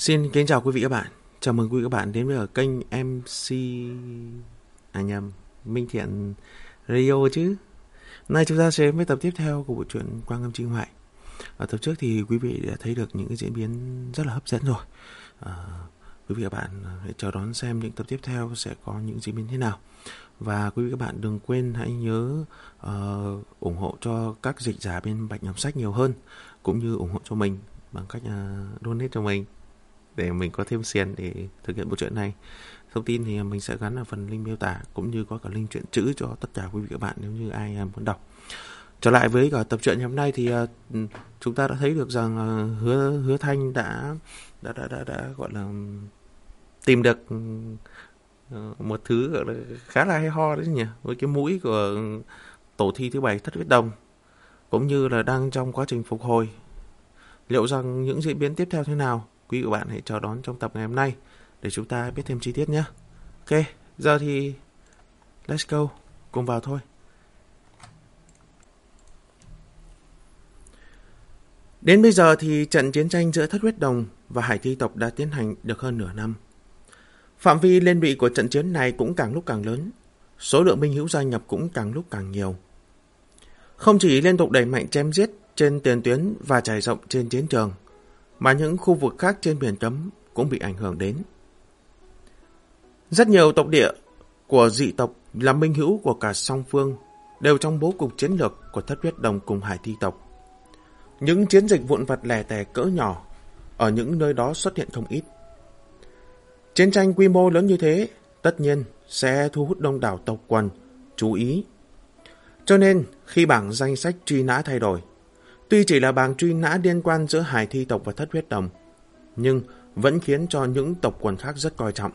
Xin kính chào quý vị các bạn. Chào mừng quý vị các bạn đến với ở kênh MC à nhầm, Minh Thiện Radio chứ. Nay chúng ta sẽ đến với tập tiếp theo của bộ truyện Quang Âm Trinh Hoại. Ở tập trước thì quý vị đã thấy được những cái diễn biến rất là hấp dẫn rồi. À, quý vị các bạn hãy chờ đón xem những tập tiếp theo sẽ có những diễn biến thế nào. Và quý vị các bạn đừng quên hãy nhớ uh, ủng hộ cho các dịch giả bên Bạch Nhầm Sách nhiều hơn cũng như ủng hộ cho mình bằng cách uh, donate cho mình để mình có thêm tiền để thực hiện bộ truyện này. Thông tin thì mình sẽ gắn ở phần link miêu tả cũng như có cả link truyện chữ cho tất cả quý vị các bạn nếu như ai à, muốn đọc. Trở lại với cả tập truyện ngày hôm nay thì à, chúng ta đã thấy được rằng à, Hứa Hứa Thanh đã đã đã đã, đã gọi là tìm được ừ, một thứ gọi là khá là hay ho đấy nhỉ với cái mũi của tổ thi thứ bảy thất huyết đồng cũng như là đang trong quá trình phục hồi liệu rằng những diễn biến tiếp theo thế nào quý vị bạn hãy chờ đón trong tập ngày hôm nay để chúng ta biết thêm chi tiết nhé. Ok, giờ thì let's go, cùng vào thôi. Đến bây giờ thì trận chiến tranh giữa Thất Huyết Đồng và Hải Thi Tộc đã tiến hành được hơn nửa năm. Phạm vi liên bị của trận chiến này cũng càng lúc càng lớn, số lượng binh hữu gia nhập cũng càng lúc càng nhiều. Không chỉ liên tục đẩy mạnh chém giết trên tiền tuyến và trải rộng trên chiến trường, mà những khu vực khác trên biển cấm cũng bị ảnh hưởng đến. Rất nhiều tộc địa của dị tộc là minh hữu của cả song phương đều trong bố cục chiến lược của thất huyết đồng cùng hải thi tộc. Những chiến dịch vụn vặt lẻ tẻ cỡ nhỏ ở những nơi đó xuất hiện không ít. Chiến tranh quy mô lớn như thế tất nhiên sẽ thu hút đông đảo tộc quần chú ý. Cho nên khi bảng danh sách truy nã thay đổi, Tuy chỉ là bảng truy nã liên quan giữa hải thi tộc và thất huyết đồng, nhưng vẫn khiến cho những tộc quần khác rất coi trọng.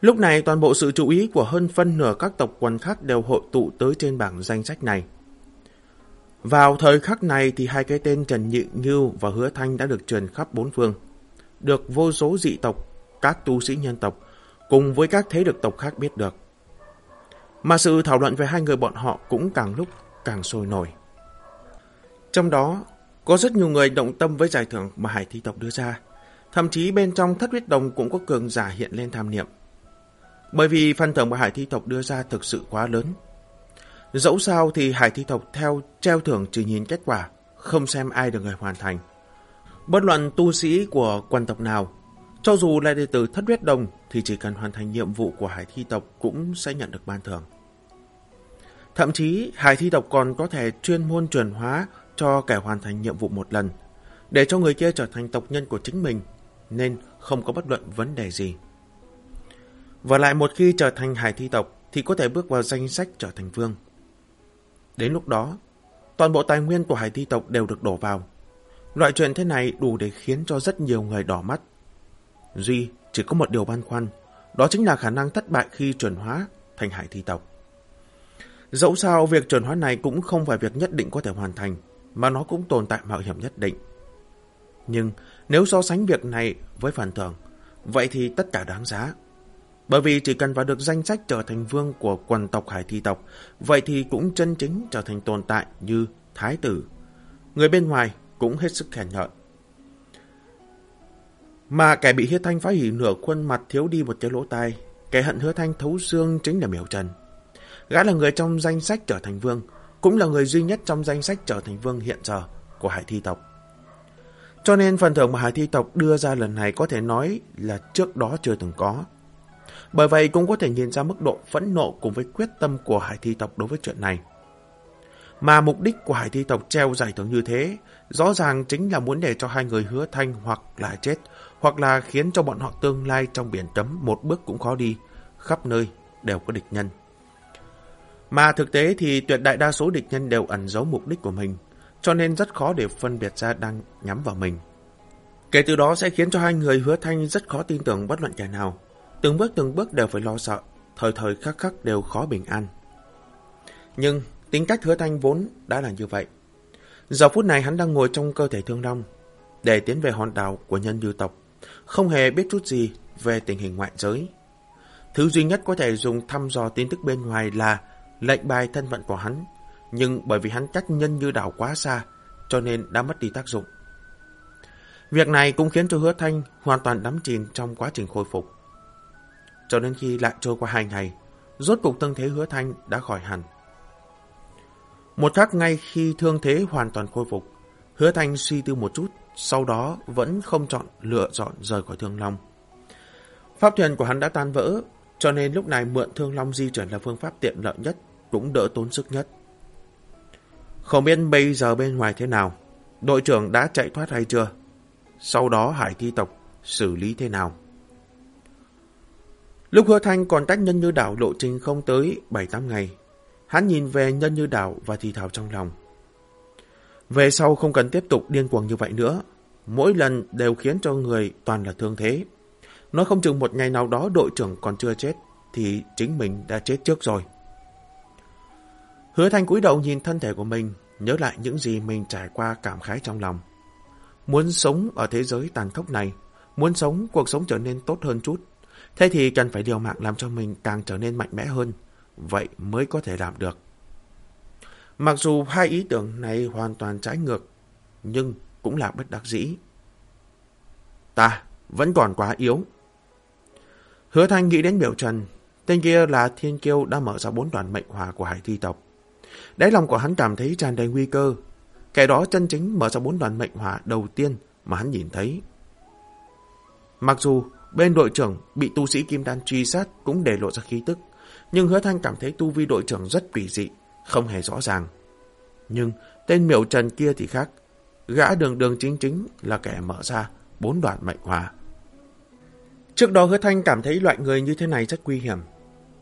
Lúc này toàn bộ sự chú ý của hơn phân nửa các tộc quần khác đều hội tụ tới trên bảng danh sách này. Vào thời khắc này thì hai cái tên Trần Nhị Ngưu và Hứa Thanh đã được truyền khắp bốn phương, được vô số dị tộc, các tu sĩ nhân tộc cùng với các thế lực tộc khác biết được. Mà sự thảo luận về hai người bọn họ cũng càng lúc càng sôi nổi. Trong đó, có rất nhiều người động tâm với giải thưởng mà Hải Thi Tộc đưa ra. Thậm chí bên trong thất huyết đồng cũng có cường giả hiện lên tham niệm. Bởi vì phần thưởng mà Hải Thi Tộc đưa ra thực sự quá lớn. Dẫu sao thì Hải Thi Tộc theo treo thưởng chỉ nhìn kết quả, không xem ai được người hoàn thành. Bất luận tu sĩ của quan tộc nào, cho dù là đệ tử thất huyết đồng thì chỉ cần hoàn thành nhiệm vụ của Hải Thi Tộc cũng sẽ nhận được ban thưởng. Thậm chí Hải Thi Tộc còn có thể chuyên môn truyền hóa cho kẻ hoàn thành nhiệm vụ một lần, để cho người kia trở thành tộc nhân của chính mình, nên không có bất luận vấn đề gì. Và lại một khi trở thành hải thi tộc thì có thể bước vào danh sách trở thành vương. Đến lúc đó, toàn bộ tài nguyên của hải thi tộc đều được đổ vào. Loại chuyện thế này đủ để khiến cho rất nhiều người đỏ mắt. Duy chỉ có một điều băn khoăn, đó chính là khả năng thất bại khi chuyển hóa thành hải thi tộc. Dẫu sao, việc chuyển hóa này cũng không phải việc nhất định có thể hoàn thành mà nó cũng tồn tại mạo hiểm nhất định. Nhưng nếu so sánh việc này với phần thưởng, vậy thì tất cả đáng giá. Bởi vì chỉ cần vào được danh sách trở thành vương của quần tộc hải thi tộc, vậy thì cũng chân chính trở thành tồn tại như thái tử. Người bên ngoài cũng hết sức khen ngợi. Mà kẻ bị Hiết thanh phá hủy nửa khuôn mặt thiếu đi một cái lỗ tai, kẻ hận hứa thanh thấu xương chính là miểu trần. Gã là người trong danh sách trở thành vương, cũng là người duy nhất trong danh sách trở thành vương hiện giờ của hải thi tộc. Cho nên phần thưởng mà hải thi tộc đưa ra lần này có thể nói là trước đó chưa từng có. Bởi vậy cũng có thể nhìn ra mức độ phẫn nộ cùng với quyết tâm của hải thi tộc đối với chuyện này. Mà mục đích của hải thi tộc treo giải thưởng như thế, rõ ràng chính là muốn để cho hai người hứa thanh hoặc là chết, hoặc là khiến cho bọn họ tương lai trong biển cấm một bước cũng khó đi, khắp nơi đều có địch nhân. Mà thực tế thì tuyệt đại đa số địch nhân đều ẩn giấu mục đích của mình, cho nên rất khó để phân biệt ra đang nhắm vào mình. Kể từ đó sẽ khiến cho hai người hứa thanh rất khó tin tưởng bất luận kẻ nào. Từng bước từng bước đều phải lo sợ, thời thời khắc khắc đều khó bình an. Nhưng tính cách hứa thanh vốn đã là như vậy. Giờ phút này hắn đang ngồi trong cơ thể thương long, để tiến về hòn đảo của nhân dư tộc, không hề biết chút gì về tình hình ngoại giới. Thứ duy nhất có thể dùng thăm dò tin tức bên ngoài là lệnh bài thân phận của hắn, nhưng bởi vì hắn cách nhân như đảo quá xa, cho nên đã mất đi tác dụng. Việc này cũng khiến cho hứa thanh hoàn toàn đắm chìm trong quá trình khôi phục. Cho đến khi lại trôi qua hai ngày, rốt cục thân thế hứa thanh đã khỏi hẳn. Một khắc ngay khi thương thế hoàn toàn khôi phục, hứa thanh suy tư một chút, sau đó vẫn không chọn lựa chọn rời khỏi thương long. Pháp thuyền của hắn đã tan vỡ, cho nên lúc này mượn thương long di chuyển là phương pháp tiện lợi nhất, cũng đỡ tốn sức nhất. Không biết bây giờ bên ngoài thế nào, đội trưởng đã chạy thoát hay chưa? Sau đó hải thi tộc xử lý thế nào? Lúc hứa thanh còn cách nhân như đảo lộ trình không tới 7-8 ngày, hắn nhìn về nhân như đảo và thì thào trong lòng. Về sau không cần tiếp tục điên cuồng như vậy nữa, mỗi lần đều khiến cho người toàn là thương thế. Nói không chừng một ngày nào đó đội trưởng còn chưa chết, thì chính mình đã chết trước rồi. Hứa thanh cúi đầu nhìn thân thể của mình, nhớ lại những gì mình trải qua cảm khái trong lòng. Muốn sống ở thế giới tàn khốc này, muốn sống cuộc sống trở nên tốt hơn chút, thế thì cần phải điều mạng làm cho mình càng trở nên mạnh mẽ hơn, vậy mới có thể làm được. Mặc dù hai ý tưởng này hoàn toàn trái ngược, nhưng cũng là bất đắc dĩ. Ta vẫn còn quá yếu. Hứa Thanh nghĩ đến biểu trần, tên kia là thiên kiêu đã mở ra bốn đoàn mệnh hòa của hải thi tộc. Đáy lòng của hắn cảm thấy tràn đầy nguy cơ. Kẻ đó chân chính mở ra bốn đoàn mệnh hỏa đầu tiên mà hắn nhìn thấy. Mặc dù bên đội trưởng bị tu sĩ Kim Đan truy sát cũng để lộ ra khí tức, nhưng hứa thanh cảm thấy tu vi đội trưởng rất quỷ dị, không hề rõ ràng. Nhưng tên miệu trần kia thì khác, gã đường đường chính chính là kẻ mở ra bốn đoạn mệnh hỏa. Trước đó hứa thanh cảm thấy loại người như thế này rất nguy hiểm,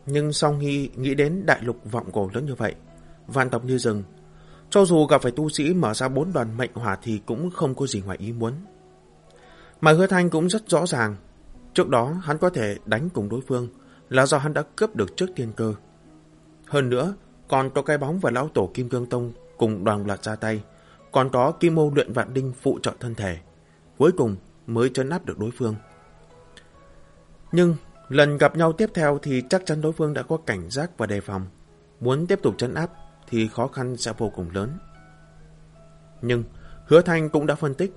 nhưng sau khi nghĩ đến đại lục vọng cổ lớn như vậy, vạn tộc như rừng. Cho dù gặp phải tu sĩ mở ra bốn đoàn mệnh hỏa thì cũng không có gì ngoài ý muốn. Mà hứa thanh cũng rất rõ ràng, trước đó hắn có thể đánh cùng đối phương là do hắn đã cướp được trước tiên cơ. Hơn nữa, còn có cái bóng và lão tổ Kim Cương Tông cùng đoàn loạt ra tay, còn có Kim Ô luyện vạn đinh phụ trợ thân thể. Cuối cùng mới chấn áp được đối phương. Nhưng lần gặp nhau tiếp theo thì chắc chắn đối phương đã có cảnh giác và đề phòng. Muốn tiếp tục chấn áp thì khó khăn sẽ vô cùng lớn. Nhưng Hứa Thanh cũng đã phân tích,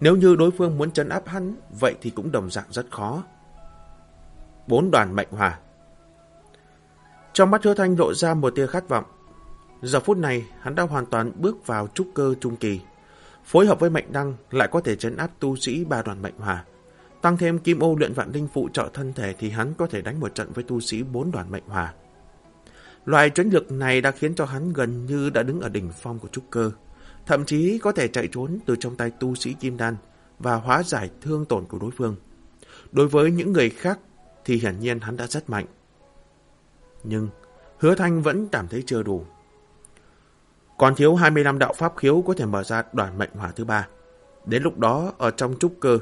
nếu như đối phương muốn chấn áp hắn, vậy thì cũng đồng dạng rất khó. Bốn đoàn mệnh hòa Trong mắt Hứa Thanh lộ ra một tia khát vọng. Giờ phút này, hắn đã hoàn toàn bước vào trúc cơ trung kỳ. Phối hợp với mệnh đăng lại có thể chấn áp tu sĩ ba đoàn mệnh hòa. Tăng thêm kim ô luyện vạn linh phụ trợ thân thể thì hắn có thể đánh một trận với tu sĩ bốn đoàn mệnh hòa. Loại chiến lược này đã khiến cho hắn gần như đã đứng ở đỉnh phong của trúc cơ, thậm chí có thể chạy trốn từ trong tay tu sĩ kim đan và hóa giải thương tổn của đối phương. Đối với những người khác thì hiển nhiên hắn đã rất mạnh. Nhưng hứa thanh vẫn cảm thấy chưa đủ. Còn thiếu 25 đạo pháp khiếu có thể mở ra đoàn mệnh hỏa thứ ba. Đến lúc đó ở trong trúc cơ,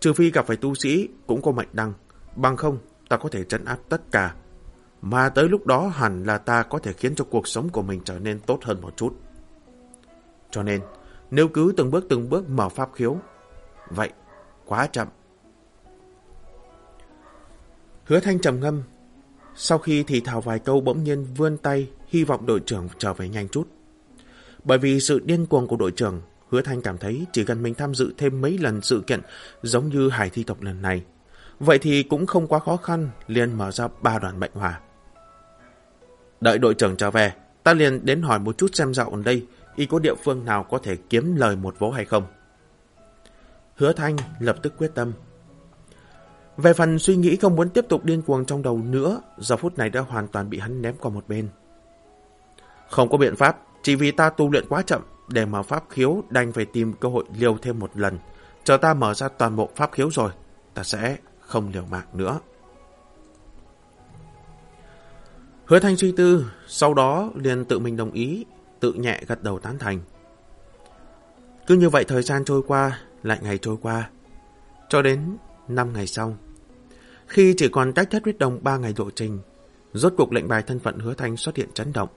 trừ phi gặp phải tu sĩ cũng có mệnh đăng, bằng không ta có thể trấn áp tất cả mà tới lúc đó hẳn là ta có thể khiến cho cuộc sống của mình trở nên tốt hơn một chút. Cho nên, nếu cứ từng bước từng bước mở pháp khiếu, vậy quá chậm. Hứa thanh trầm ngâm, sau khi thì thào vài câu bỗng nhiên vươn tay, hy vọng đội trưởng trở về nhanh chút. Bởi vì sự điên cuồng của đội trưởng, Hứa Thanh cảm thấy chỉ cần mình tham dự thêm mấy lần sự kiện giống như hải thi tộc lần này, vậy thì cũng không quá khó khăn liền mở ra ba đoàn mệnh hỏa. Đợi đội trưởng trở về, ta liền đến hỏi một chút xem dạo ở đây, y có địa phương nào có thể kiếm lời một vố hay không. Hứa Thanh lập tức quyết tâm. Về phần suy nghĩ không muốn tiếp tục điên cuồng trong đầu nữa, giờ phút này đã hoàn toàn bị hắn ném qua một bên. Không có biện pháp, chỉ vì ta tu luyện quá chậm, để mở pháp khiếu đành phải tìm cơ hội liều thêm một lần. Chờ ta mở ra toàn bộ pháp khiếu rồi, ta sẽ không liều mạng nữa. Hứa Thanh suy tư, sau đó liền tự mình đồng ý, tự nhẹ gật đầu tán thành. Cứ như vậy thời gian trôi qua, lại ngày trôi qua, cho đến 5 ngày sau. Khi chỉ còn cách thất huyết đồng 3 ngày lộ trình, rốt cuộc lệnh bài thân phận hứa thanh xuất hiện chấn động.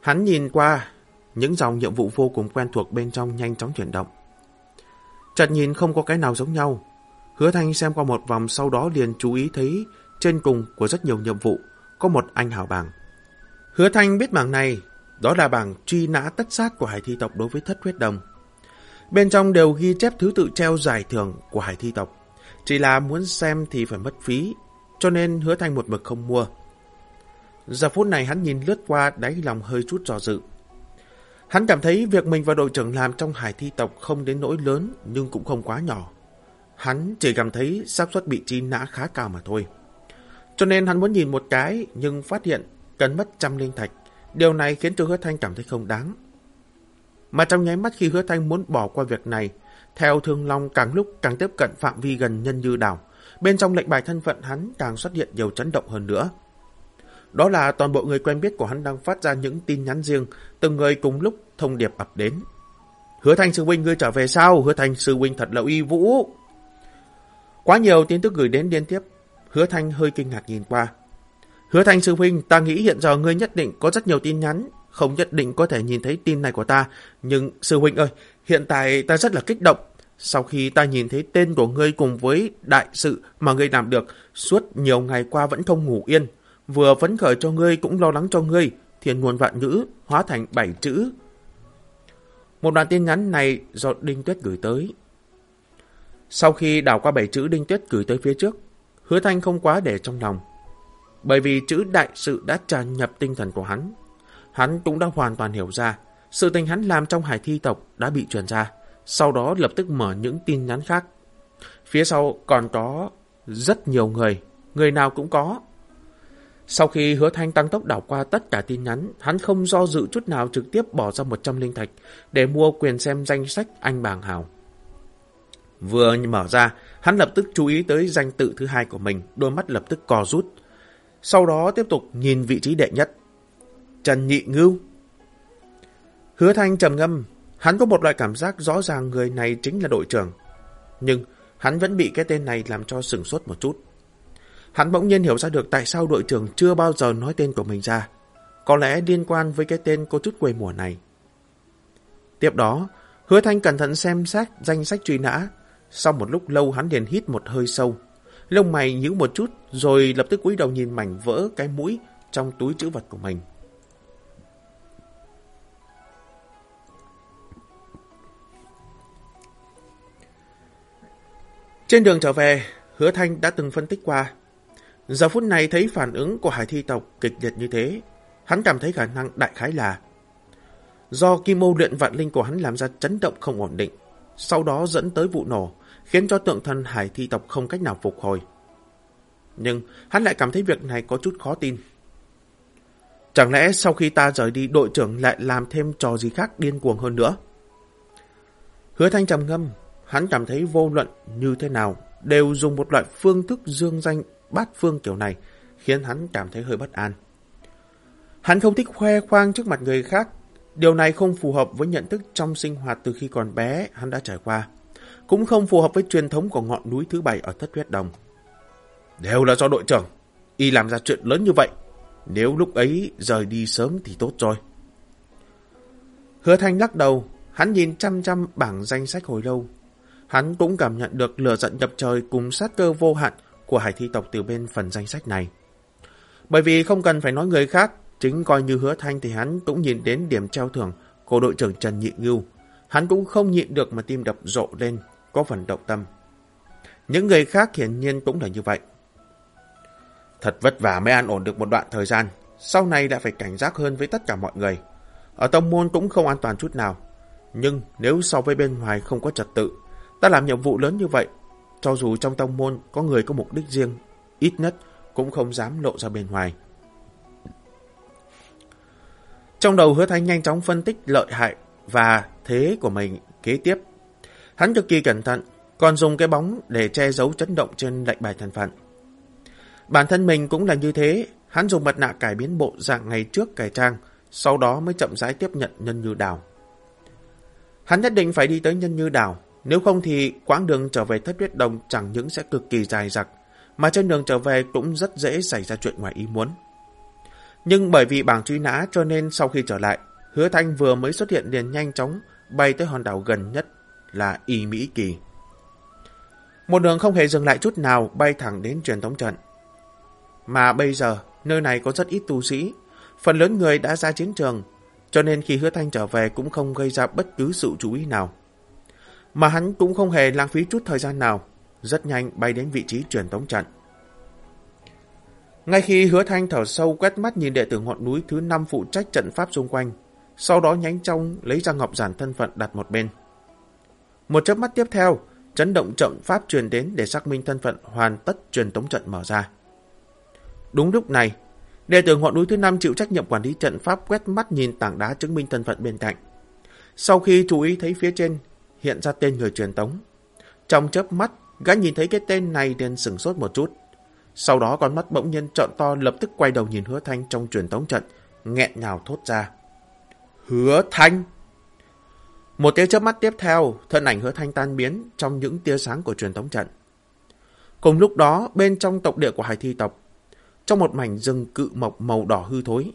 Hắn nhìn qua, những dòng nhiệm vụ vô cùng quen thuộc bên trong nhanh chóng chuyển động. Chợt nhìn không có cái nào giống nhau, hứa thanh xem qua một vòng sau đó liền chú ý thấy trên cùng của rất nhiều nhiệm vụ có một anh hào bảng. Hứa Thanh biết bảng này, đó là bảng truy nã tất sát của hải thi tộc đối với thất huyết đồng. Bên trong đều ghi chép thứ tự treo giải thưởng của hải thi tộc. Chỉ là muốn xem thì phải mất phí, cho nên hứa thanh một mực không mua. Giờ phút này hắn nhìn lướt qua đáy lòng hơi chút dò dự. Hắn cảm thấy việc mình và đội trưởng làm trong hải thi tộc không đến nỗi lớn nhưng cũng không quá nhỏ. Hắn chỉ cảm thấy xác suất bị chi nã khá cao mà thôi. Cho nên hắn muốn nhìn một cái nhưng phát hiện cần mất trăm linh thạch. Điều này khiến cho hứa thanh cảm thấy không đáng. Mà trong nháy mắt khi hứa thanh muốn bỏ qua việc này, theo thương long càng lúc càng tiếp cận phạm vi gần nhân như đảo, bên trong lệnh bài thân phận hắn càng xuất hiện nhiều chấn động hơn nữa. Đó là toàn bộ người quen biết của hắn đang phát ra những tin nhắn riêng, từng người cùng lúc thông điệp ập đến. Hứa Thanh Sư Huynh ngươi trở về sao? Hứa Thanh Sư Huynh thật là uy vũ. Quá nhiều tin tức gửi đến liên tiếp, Hứa Thanh hơi kinh ngạc nhìn qua. Hứa Thanh Sư Huynh, ta nghĩ hiện giờ ngươi nhất định có rất nhiều tin nhắn, không nhất định có thể nhìn thấy tin này của ta. Nhưng Sư Huynh ơi, hiện tại ta rất là kích động. Sau khi ta nhìn thấy tên của ngươi cùng với đại sự mà ngươi làm được, suốt nhiều ngày qua vẫn không ngủ yên. Vừa phấn khởi cho ngươi cũng lo lắng cho ngươi, thiền nguồn vạn ngữ, hóa thành bảy chữ. Một đoạn tin nhắn này do Đinh Tuyết gửi tới. Sau khi đảo qua bảy chữ Đinh Tuyết gửi tới phía trước, hứa thanh không quá để trong lòng. Bởi vì chữ đại sự đã tràn nhập tinh thần của hắn. Hắn cũng đã hoàn toàn hiểu ra, sự tình hắn làm trong hải thi tộc đã bị truyền ra, sau đó lập tức mở những tin nhắn khác. Phía sau còn có rất nhiều người, người nào cũng có. Sau khi hứa thanh tăng tốc đảo qua tất cả tin nhắn, hắn không do dự chút nào trực tiếp bỏ ra 100 linh thạch để mua quyền xem danh sách anh bàng hào. Vừa mở ra, hắn lập tức chú ý tới danh tự thứ hai của mình, đôi mắt lập tức co rút. Sau đó tiếp tục nhìn vị trí đệ nhất. Trần Nhị Ngưu Hứa Thanh trầm ngâm, hắn có một loại cảm giác rõ ràng người này chính là đội trưởng. Nhưng hắn vẫn bị cái tên này làm cho sửng sốt một chút. Hắn bỗng nhiên hiểu ra được tại sao đội trưởng chưa bao giờ nói tên của mình ra. Có lẽ liên quan với cái tên có chút quê mùa này. Tiếp đó, Hứa Thanh cẩn thận xem xét danh sách truy nã. Sau một lúc lâu hắn liền hít một hơi sâu. Lông mày nhíu một chút rồi lập tức cúi đầu nhìn mảnh vỡ cái mũi trong túi chữ vật của mình. Trên đường trở về, Hứa Thanh đã từng phân tích qua Giờ phút này thấy phản ứng của hải thi tộc kịch liệt như thế, hắn cảm thấy khả năng đại khái là do kim mô luyện vạn linh của hắn làm ra chấn động không ổn định, sau đó dẫn tới vụ nổ, khiến cho tượng thần hải thi tộc không cách nào phục hồi. Nhưng hắn lại cảm thấy việc này có chút khó tin. Chẳng lẽ sau khi ta rời đi đội trưởng lại làm thêm trò gì khác điên cuồng hơn nữa? Hứa thanh trầm ngâm, hắn cảm thấy vô luận như thế nào đều dùng một loại phương thức dương danh bát phương kiểu này khiến hắn cảm thấy hơi bất an. Hắn không thích khoe khoang trước mặt người khác. Điều này không phù hợp với nhận thức trong sinh hoạt từ khi còn bé hắn đã trải qua. Cũng không phù hợp với truyền thống của ngọn núi thứ bảy ở thất huyết đồng. Đều là do đội trưởng. Y làm ra chuyện lớn như vậy. Nếu lúc ấy rời đi sớm thì tốt rồi. Hứa Thanh lắc đầu, hắn nhìn chăm chăm bảng danh sách hồi lâu. Hắn cũng cảm nhận được lửa giận nhập trời cùng sát cơ vô hạn của hải thi tộc từ bên phần danh sách này. Bởi vì không cần phải nói người khác, chính coi như hứa thanh thì hắn cũng nhìn đến điểm treo thưởng của đội trưởng Trần Nhị Ngưu. Hắn cũng không nhịn được mà tim đập rộ lên, có phần động tâm. Những người khác hiển nhiên cũng là như vậy. Thật vất vả mới an ổn được một đoạn thời gian, sau này đã phải cảnh giác hơn với tất cả mọi người. Ở tông môn cũng không an toàn chút nào. Nhưng nếu so với bên ngoài không có trật tự, ta làm nhiệm vụ lớn như vậy cho dù trong tông môn có người có mục đích riêng, ít nhất cũng không dám lộ ra bên ngoài. Trong đầu hứa thanh nhanh chóng phân tích lợi hại và thế của mình kế tiếp. Hắn cực kỳ cẩn thận, còn dùng cái bóng để che giấu chấn động trên lệnh bài thân phận. Bản thân mình cũng là như thế, hắn dùng mặt nạ cải biến bộ dạng ngày trước cải trang, sau đó mới chậm rãi tiếp nhận nhân như đào. Hắn nhất định phải đi tới nhân như đảo, nếu không thì quãng đường trở về thất huyết đồng chẳng những sẽ cực kỳ dài dặc, mà trên đường trở về cũng rất dễ xảy ra chuyện ngoài ý muốn. Nhưng bởi vì bảng truy nã cho nên sau khi trở lại, hứa thanh vừa mới xuất hiện liền nhanh chóng bay tới hòn đảo gần nhất là Y Mỹ Kỳ. Một đường không hề dừng lại chút nào bay thẳng đến truyền thống trận. Mà bây giờ, nơi này có rất ít tu sĩ, phần lớn người đã ra chiến trường, cho nên khi hứa thanh trở về cũng không gây ra bất cứ sự chú ý nào. Mà hắn cũng không hề lãng phí chút thời gian nào, rất nhanh bay đến vị trí truyền tống trận. Ngay khi hứa thanh thở sâu quét mắt nhìn đệ tử ngọn núi thứ 5 phụ trách trận pháp xung quanh, sau đó nhánh trong lấy ra ngọc giản thân phận đặt một bên. Một chớp mắt tiếp theo, chấn động trận pháp truyền đến để xác minh thân phận hoàn tất truyền tống trận mở ra. Đúng lúc này, đệ tử ngọn núi thứ năm chịu trách nhiệm quản lý trận pháp quét mắt nhìn tảng đá chứng minh thân phận bên cạnh. Sau khi chú ý thấy phía trên hiện ra tên người truyền tống, trong chớp mắt, gã nhìn thấy cái tên này nên sửng sốt một chút. Sau đó con mắt bỗng nhiên trợn to lập tức quay đầu nhìn hứa thanh trong truyền tống trận, nghẹn ngào thốt ra. Hứa thanh! Một tia chớp mắt tiếp theo, thân ảnh hứa thanh tan biến trong những tia sáng của truyền tống trận. Cùng lúc đó, bên trong tộc địa của hải thi tộc, trong một mảnh rừng cự mộc màu đỏ hư thối,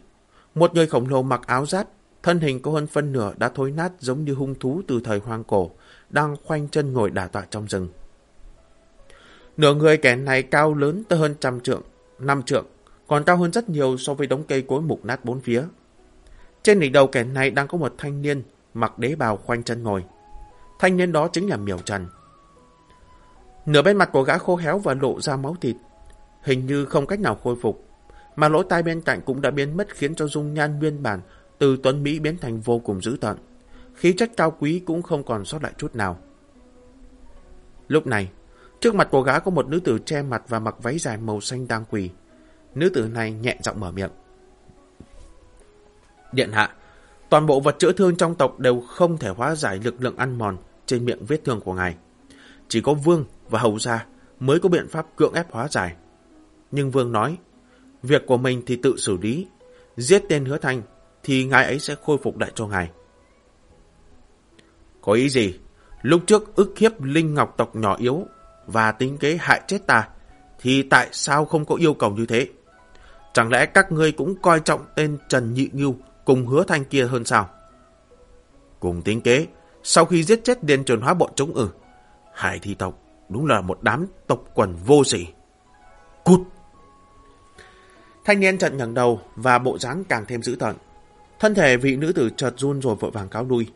một người khổng lồ mặc áo giáp, thân hình có hơn phân nửa đã thối nát giống như hung thú từ thời hoang cổ, đang khoanh chân ngồi đả tọa trong rừng. Nửa người kẻ này cao lớn tới hơn trăm trượng, năm trượng, còn cao hơn rất nhiều so với đống cây cối mục nát bốn phía. Trên đỉnh đầu kẻ này đang có một thanh niên mặc đế bào khoanh chân ngồi. Thanh niên đó chính là Miểu Trần. Nửa bên mặt của gã khô héo và lộ ra máu thịt, hình như không cách nào khôi phục, mà lỗ tai bên cạnh cũng đã biến mất khiến cho dung nhan nguyên bản từ tuấn Mỹ biến thành vô cùng dữ tợn. Khí chất cao quý cũng không còn sót lại chút nào. Lúc này, trước mặt của gã có một nữ tử che mặt và mặc váy dài màu xanh đang quỳ. Nữ tử này nhẹ giọng mở miệng. Điện hạ, toàn bộ vật chữa thương trong tộc đều không thể hóa giải lực lượng ăn mòn trên miệng vết thương của ngài. Chỉ có Vương và Hầu Gia mới có biện pháp cưỡng ép hóa giải. Nhưng Vương nói, việc của mình thì tự xử lý, giết tên hứa thanh thì ngài ấy sẽ khôi phục lại cho ngài. Có ý gì? Lúc trước ức hiếp Linh Ngọc tộc nhỏ yếu và tính kế hại chết ta, thì tại sao không có yêu cầu như thế? Chẳng lẽ các ngươi cũng coi trọng tên Trần Nhị Ngưu cùng hứa thanh kia hơn sao? Cùng tính kế, sau khi giết chết điên trồn hóa bọn chống ừ, hải thi tộc đúng là một đám tộc quần vô sỉ. Cút! Thanh niên trận ngẩng đầu và bộ dáng càng thêm dữ tợn. Thân thể vị nữ tử chợt run rồi vội vàng cáo lui.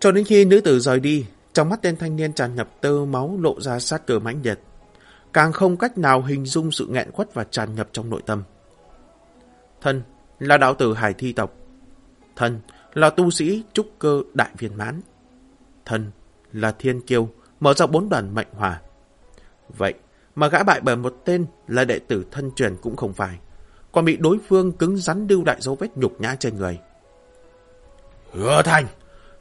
Cho đến khi nữ tử rời đi, trong mắt tên thanh niên tràn ngập tơ máu lộ ra sát cơ mãnh liệt. Càng không cách nào hình dung sự nghẹn quất và tràn ngập trong nội tâm. Thân là đạo tử hải thi tộc. thần là tu sĩ trúc cơ đại viên mãn. thần là thiên kiêu, mở ra bốn đoàn mệnh hòa. Vậy mà gã bại bởi một tên là đệ tử thân truyền cũng không phải. Còn bị đối phương cứng rắn lưu đại dấu vết nhục nhã trên người. Hứa thành!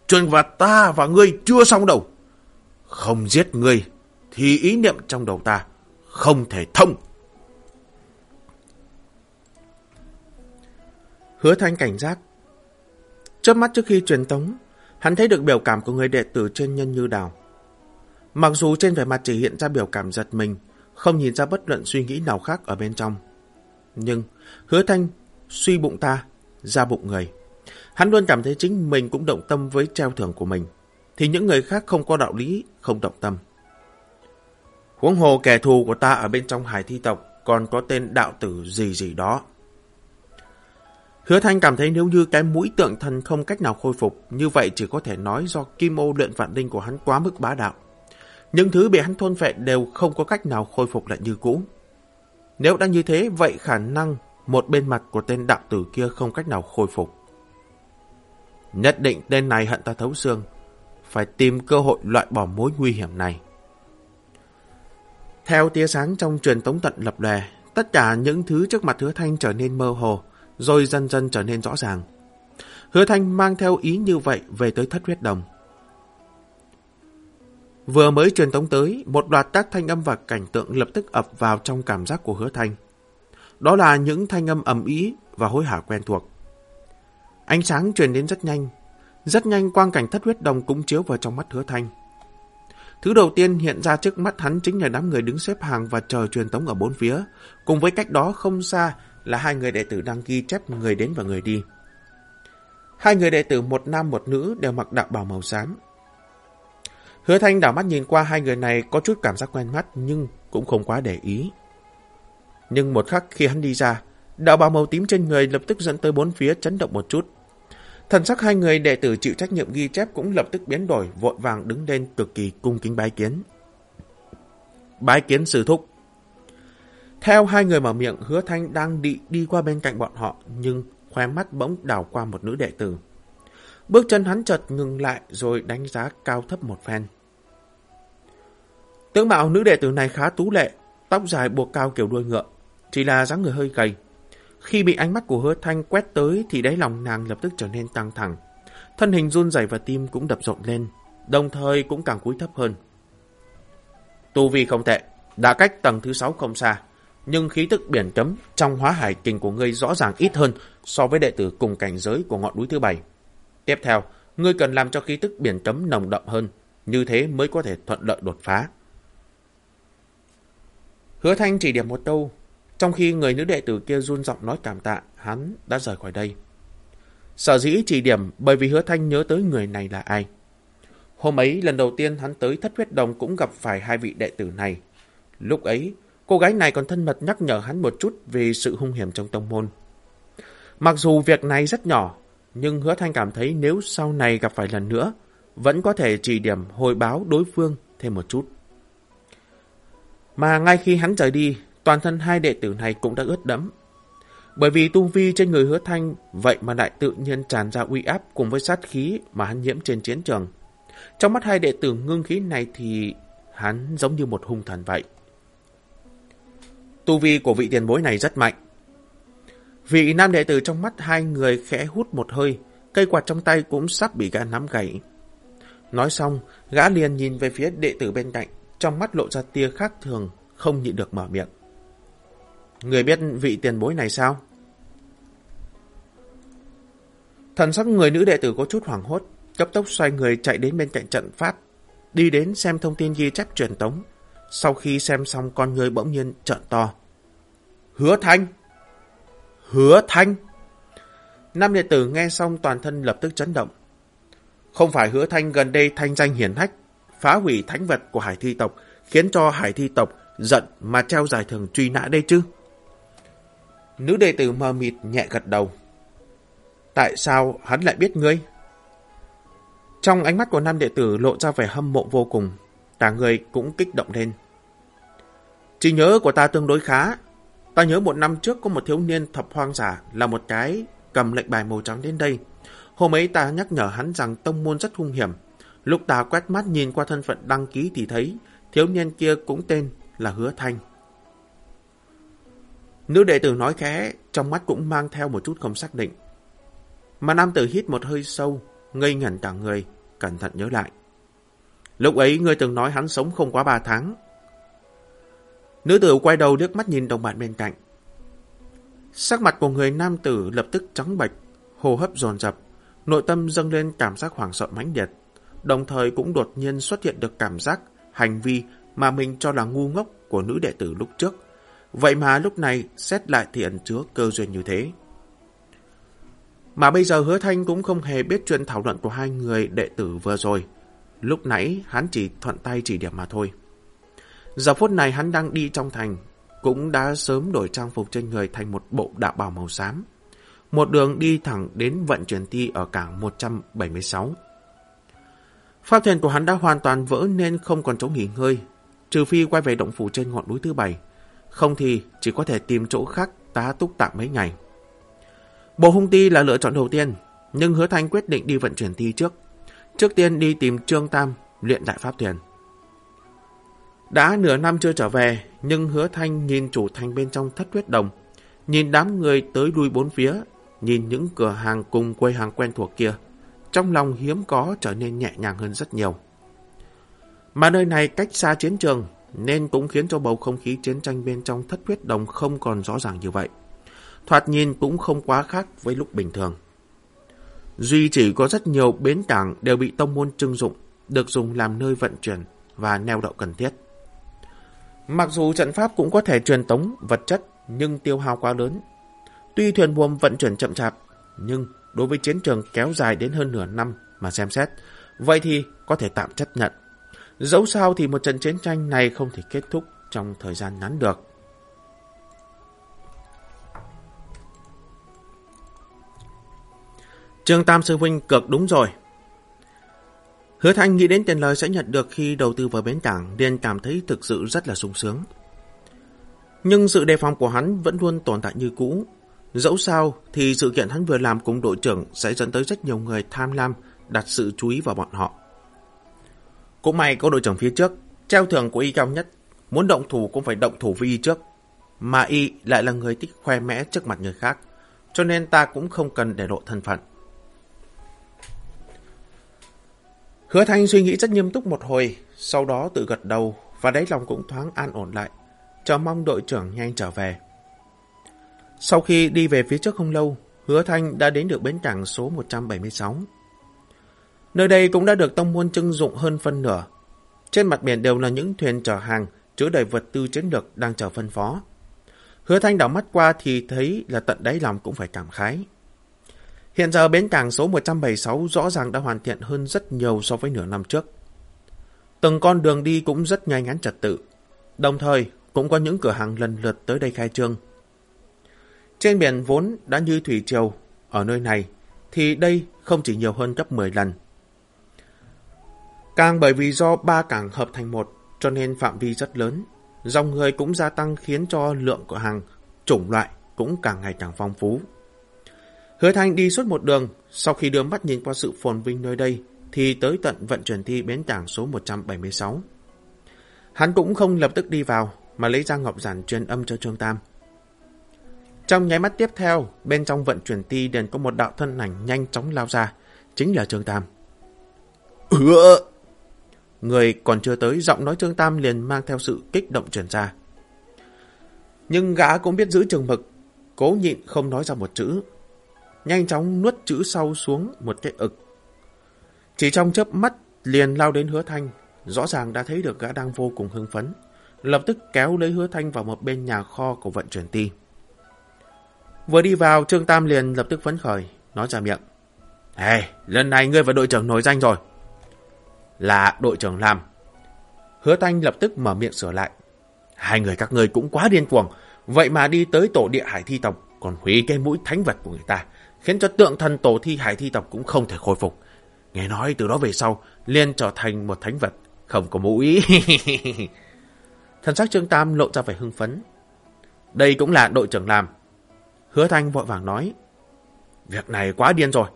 Chuyện và ta và ngươi chưa xong đâu. Không giết ngươi, thì ý niệm trong đầu ta không thể thông. Hứa thanh cảnh giác. Chớp mắt trước khi truyền tống, hắn thấy được biểu cảm của người đệ tử trên nhân như đào. Mặc dù trên vẻ mặt chỉ hiện ra biểu cảm giật mình, không nhìn ra bất luận suy nghĩ nào khác ở bên trong. Nhưng, hứa thanh suy bụng ta, ra bụng người. Hắn luôn cảm thấy chính mình cũng động tâm với treo thưởng của mình, thì những người khác không có đạo lý, không động tâm. Huống hồ kẻ thù của ta ở bên trong hải thi tộc còn có tên đạo tử gì gì đó. Hứa Thanh cảm thấy nếu như cái mũi tượng thần không cách nào khôi phục, như vậy chỉ có thể nói do kim ô luyện vạn linh của hắn quá mức bá đạo. Những thứ bị hắn thôn phệ đều không có cách nào khôi phục lại như cũ. Nếu đã như thế, vậy khả năng một bên mặt của tên đạo tử kia không cách nào khôi phục. Nhất định tên này hận ta thấu xương. Phải tìm cơ hội loại bỏ mối nguy hiểm này. Theo tia sáng trong truyền tống tận lập lè, tất cả những thứ trước mặt hứa thanh trở nên mơ hồ, rồi dần dần trở nên rõ ràng. Hứa thanh mang theo ý như vậy về tới thất huyết đồng. Vừa mới truyền tống tới, một loạt các thanh âm và cảnh tượng lập tức ập vào trong cảm giác của hứa thanh. Đó là những thanh âm ầm ý và hối hả quen thuộc. Ánh sáng truyền đến rất nhanh. Rất nhanh quang cảnh thất huyết đồng cũng chiếu vào trong mắt hứa thanh. Thứ đầu tiên hiện ra trước mắt hắn chính là đám người đứng xếp hàng và chờ truyền tống ở bốn phía. Cùng với cách đó không xa là hai người đệ tử đang ghi chép người đến và người đi. Hai người đệ tử một nam một nữ đều mặc đạo bào màu xám. Hứa Thanh đảo mắt nhìn qua hai người này có chút cảm giác quen mắt nhưng cũng không quá để ý. Nhưng một khắc khi hắn đi ra, đạo bào màu tím trên người lập tức dẫn tới bốn phía chấn động một chút. Thần sắc hai người đệ tử chịu trách nhiệm ghi chép cũng lập tức biến đổi, vội vàng đứng lên cực kỳ cung kính bái kiến. Bái kiến sư thúc. Theo hai người mở miệng, hứa thanh đang đi, đi qua bên cạnh bọn họ, nhưng khóe mắt bỗng đảo qua một nữ đệ tử. Bước chân hắn chợt ngừng lại rồi đánh giá cao thấp một phen. Tướng mạo nữ đệ tử này khá tú lệ, tóc dài buộc cao kiểu đuôi ngựa, chỉ là dáng người hơi gầy. Khi bị ánh mắt của hứa thanh quét tới thì đáy lòng nàng lập tức trở nên căng thẳng. Thân hình run rẩy và tim cũng đập rộn lên, đồng thời cũng càng cúi thấp hơn. Tu vi không tệ, đã cách tầng thứ sáu không xa, nhưng khí tức biển cấm trong hóa hải kình của ngươi rõ ràng ít hơn so với đệ tử cùng cảnh giới của ngọn núi thứ bảy. Tiếp theo, ngươi cần làm cho khí tức biển cấm nồng đậm hơn, như thế mới có thể thuận lợi đột phá. Hứa Thanh chỉ điểm một câu, trong khi người nữ đệ tử kia run giọng nói cảm tạ, hắn đã rời khỏi đây. Sở dĩ chỉ điểm bởi vì hứa Thanh nhớ tới người này là ai. Hôm ấy, lần đầu tiên hắn tới thất huyết đồng cũng gặp phải hai vị đệ tử này. Lúc ấy, cô gái này còn thân mật nhắc nhở hắn một chút về sự hung hiểm trong tông môn. Mặc dù việc này rất nhỏ, nhưng hứa thanh cảm thấy nếu sau này gặp phải lần nữa, vẫn có thể chỉ điểm hồi báo đối phương thêm một chút. Mà ngay khi hắn rời đi, toàn thân hai đệ tử này cũng đã ướt đẫm. Bởi vì tu vi trên người hứa thanh, vậy mà lại tự nhiên tràn ra uy áp cùng với sát khí mà hắn nhiễm trên chiến trường. Trong mắt hai đệ tử ngưng khí này thì hắn giống như một hung thần vậy. Tu vi của vị tiền bối này rất mạnh. Vị nam đệ tử trong mắt hai người khẽ hút một hơi, cây quạt trong tay cũng sắp bị gã nắm gãy. Nói xong, gã liền nhìn về phía đệ tử bên cạnh, trong mắt lộ ra tia khác thường, không nhịn được mở miệng. Người biết vị tiền bối này sao? Thần sắc người nữ đệ tử có chút hoảng hốt, cấp tốc xoay người chạy đến bên cạnh trận pháp, đi đến xem thông tin ghi chép truyền tống. Sau khi xem xong con người bỗng nhiên trợn to. Hứa Thanh! Hứa Thanh! Nam đệ tử nghe xong toàn thân lập tức chấn động. Không phải hứa Thanh gần đây thanh danh hiển hách, phá hủy thánh vật của hải thi tộc, khiến cho hải thi tộc giận mà treo giải thưởng truy nã đây chứ? Nữ đệ tử mờ mịt nhẹ gật đầu. Tại sao hắn lại biết ngươi? Trong ánh mắt của nam đệ tử lộ ra vẻ hâm mộ vô cùng, cả người cũng kích động lên. Trí nhớ của ta tương đối khá. Ta nhớ một năm trước có một thiếu niên thập hoang giả là một cái cầm lệnh bài màu trắng đến đây. Hôm ấy ta nhắc nhở hắn rằng tông môn rất hung hiểm. Lúc ta quét mắt nhìn qua thân phận đăng ký thì thấy thiếu niên kia cũng tên là Hứa Thanh. Nữ đệ tử nói khẽ, trong mắt cũng mang theo một chút không xác định. Mà nam tử hít một hơi sâu, ngây ngẩn cả người, cẩn thận nhớ lại. Lúc ấy ngươi từng nói hắn sống không quá ba tháng. Nữ tử quay đầu liếc mắt nhìn đồng bạn bên cạnh. Sắc mặt của người nam tử lập tức trắng bệch, hô hấp dồn dập, nội tâm dâng lên cảm giác hoảng sợ mãnh liệt, đồng thời cũng đột nhiên xuất hiện được cảm giác hành vi mà mình cho là ngu ngốc của nữ đệ tử lúc trước. Vậy mà lúc này xét lại thì ẩn chứa cơ duyên như thế. Mà bây giờ hứa thanh cũng không hề biết chuyện thảo luận của hai người đệ tử vừa rồi. Lúc nãy hắn chỉ thuận tay chỉ điểm mà thôi. Giờ phút này hắn đang đi trong thành, cũng đã sớm đổi trang phục trên người thành một bộ đạo bào màu xám. Một đường đi thẳng đến vận chuyển ti ở cảng 176. Pháp thuyền của hắn đã hoàn toàn vỡ nên không còn chỗ nghỉ ngơi, trừ phi quay về động phủ trên ngọn núi thứ bảy. Không thì chỉ có thể tìm chỗ khác tá túc tạm mấy ngày. Bộ hung ti là lựa chọn đầu tiên, nhưng hứa thanh quyết định đi vận chuyển ti trước. Trước tiên đi tìm Trương Tam, luyện đại pháp thuyền. Đã nửa năm chưa trở về, nhưng hứa thanh nhìn chủ thành bên trong thất huyết đồng, nhìn đám người tới đuôi bốn phía, nhìn những cửa hàng cùng quầy hàng quen thuộc kia, trong lòng hiếm có trở nên nhẹ nhàng hơn rất nhiều. Mà nơi này cách xa chiến trường, nên cũng khiến cho bầu không khí chiến tranh bên trong thất huyết đồng không còn rõ ràng như vậy. Thoạt nhìn cũng không quá khác với lúc bình thường. Duy chỉ có rất nhiều bến cảng đều bị tông môn trưng dụng, được dùng làm nơi vận chuyển và neo đậu cần thiết. Mặc dù trận pháp cũng có thể truyền tống vật chất nhưng tiêu hao quá lớn. Tuy thuyền buồm vận chuyển chậm chạp, nhưng đối với chiến trường kéo dài đến hơn nửa năm mà xem xét, vậy thì có thể tạm chấp nhận. Dẫu sao thì một trận chiến tranh này không thể kết thúc trong thời gian ngắn được. Trương Tam Sư Huynh cực đúng rồi. Hứa Thanh nghĩ đến tiền lời sẽ nhận được khi đầu tư vào bến cảng nên cảm thấy thực sự rất là sung sướng. Nhưng sự đề phòng của hắn vẫn luôn tồn tại như cũ. Dẫu sao thì sự kiện hắn vừa làm cùng đội trưởng sẽ dẫn tới rất nhiều người tham lam đặt sự chú ý vào bọn họ. Cũng may có đội trưởng phía trước, treo thưởng của y cao nhất, muốn động thủ cũng phải động thủ với y trước. Mà y lại là người thích khoe mẽ trước mặt người khác, cho nên ta cũng không cần để lộ thân phận. Hứa Thanh suy nghĩ rất nghiêm túc một hồi, sau đó tự gật đầu và đáy lòng cũng thoáng an ổn lại, chờ mong đội trưởng nhanh trở về. Sau khi đi về phía trước không lâu, Hứa Thanh đã đến được bến cảng số 176. Nơi đây cũng đã được tông môn trưng dụng hơn phân nửa. Trên mặt biển đều là những thuyền chở hàng, chứa đầy vật tư chiến lược đang chờ phân phó. Hứa Thanh đảo mắt qua thì thấy là tận đáy lòng cũng phải cảm khái. Hiện giờ bến cảng số 176 rõ ràng đã hoàn thiện hơn rất nhiều so với nửa năm trước. Từng con đường đi cũng rất nhanh ngắn trật tự. Đồng thời cũng có những cửa hàng lần lượt tới đây khai trương. Trên biển vốn đã như thủy triều, ở nơi này thì đây không chỉ nhiều hơn gấp 10 lần. Càng bởi vì do ba cảng hợp thành một cho nên phạm vi rất lớn, dòng người cũng gia tăng khiến cho lượng cửa hàng, chủng loại cũng càng ngày càng phong phú. Hứa Thanh đi suốt một đường, sau khi đưa mắt nhìn qua sự phồn vinh nơi đây, thì tới tận vận chuyển thi bến cảng số 176. Hắn cũng không lập tức đi vào, mà lấy ra ngọc giản truyền âm cho Trương Tam. Trong nháy mắt tiếp theo, bên trong vận chuyển ti liền có một đạo thân ảnh nhanh chóng lao ra, chính là Trương Tam. Ừ. Người còn chưa tới, giọng nói Trương Tam liền mang theo sự kích động truyền ra. Nhưng gã cũng biết giữ trường mực, cố nhịn không nói ra một chữ, nhanh chóng nuốt chữ sau xuống một cái ực. Chỉ trong chớp mắt liền lao đến hứa thanh, rõ ràng đã thấy được gã đang vô cùng hưng phấn, lập tức kéo lấy hứa thanh vào một bên nhà kho của vận chuyển ti. Vừa đi vào, Trương Tam liền lập tức phấn khởi, nói ra miệng. Ê, lần này ngươi và đội trưởng nổi danh rồi. Là đội trưởng làm. Hứa Thanh lập tức mở miệng sửa lại. Hai người các ngươi cũng quá điên cuồng, vậy mà đi tới tổ địa hải thi tộc, còn hủy cái mũi thánh vật của người ta khiến cho tượng thần tổ thi hải thi tộc cũng không thể khôi phục. Nghe nói từ đó về sau, liền trở thành một thánh vật, không có mũi. Thần sắc Trương Tam lộ ra vẻ hưng phấn. Đây cũng là đội trưởng làm. Hứa Thanh vội vàng nói. Việc này quá điên rồi.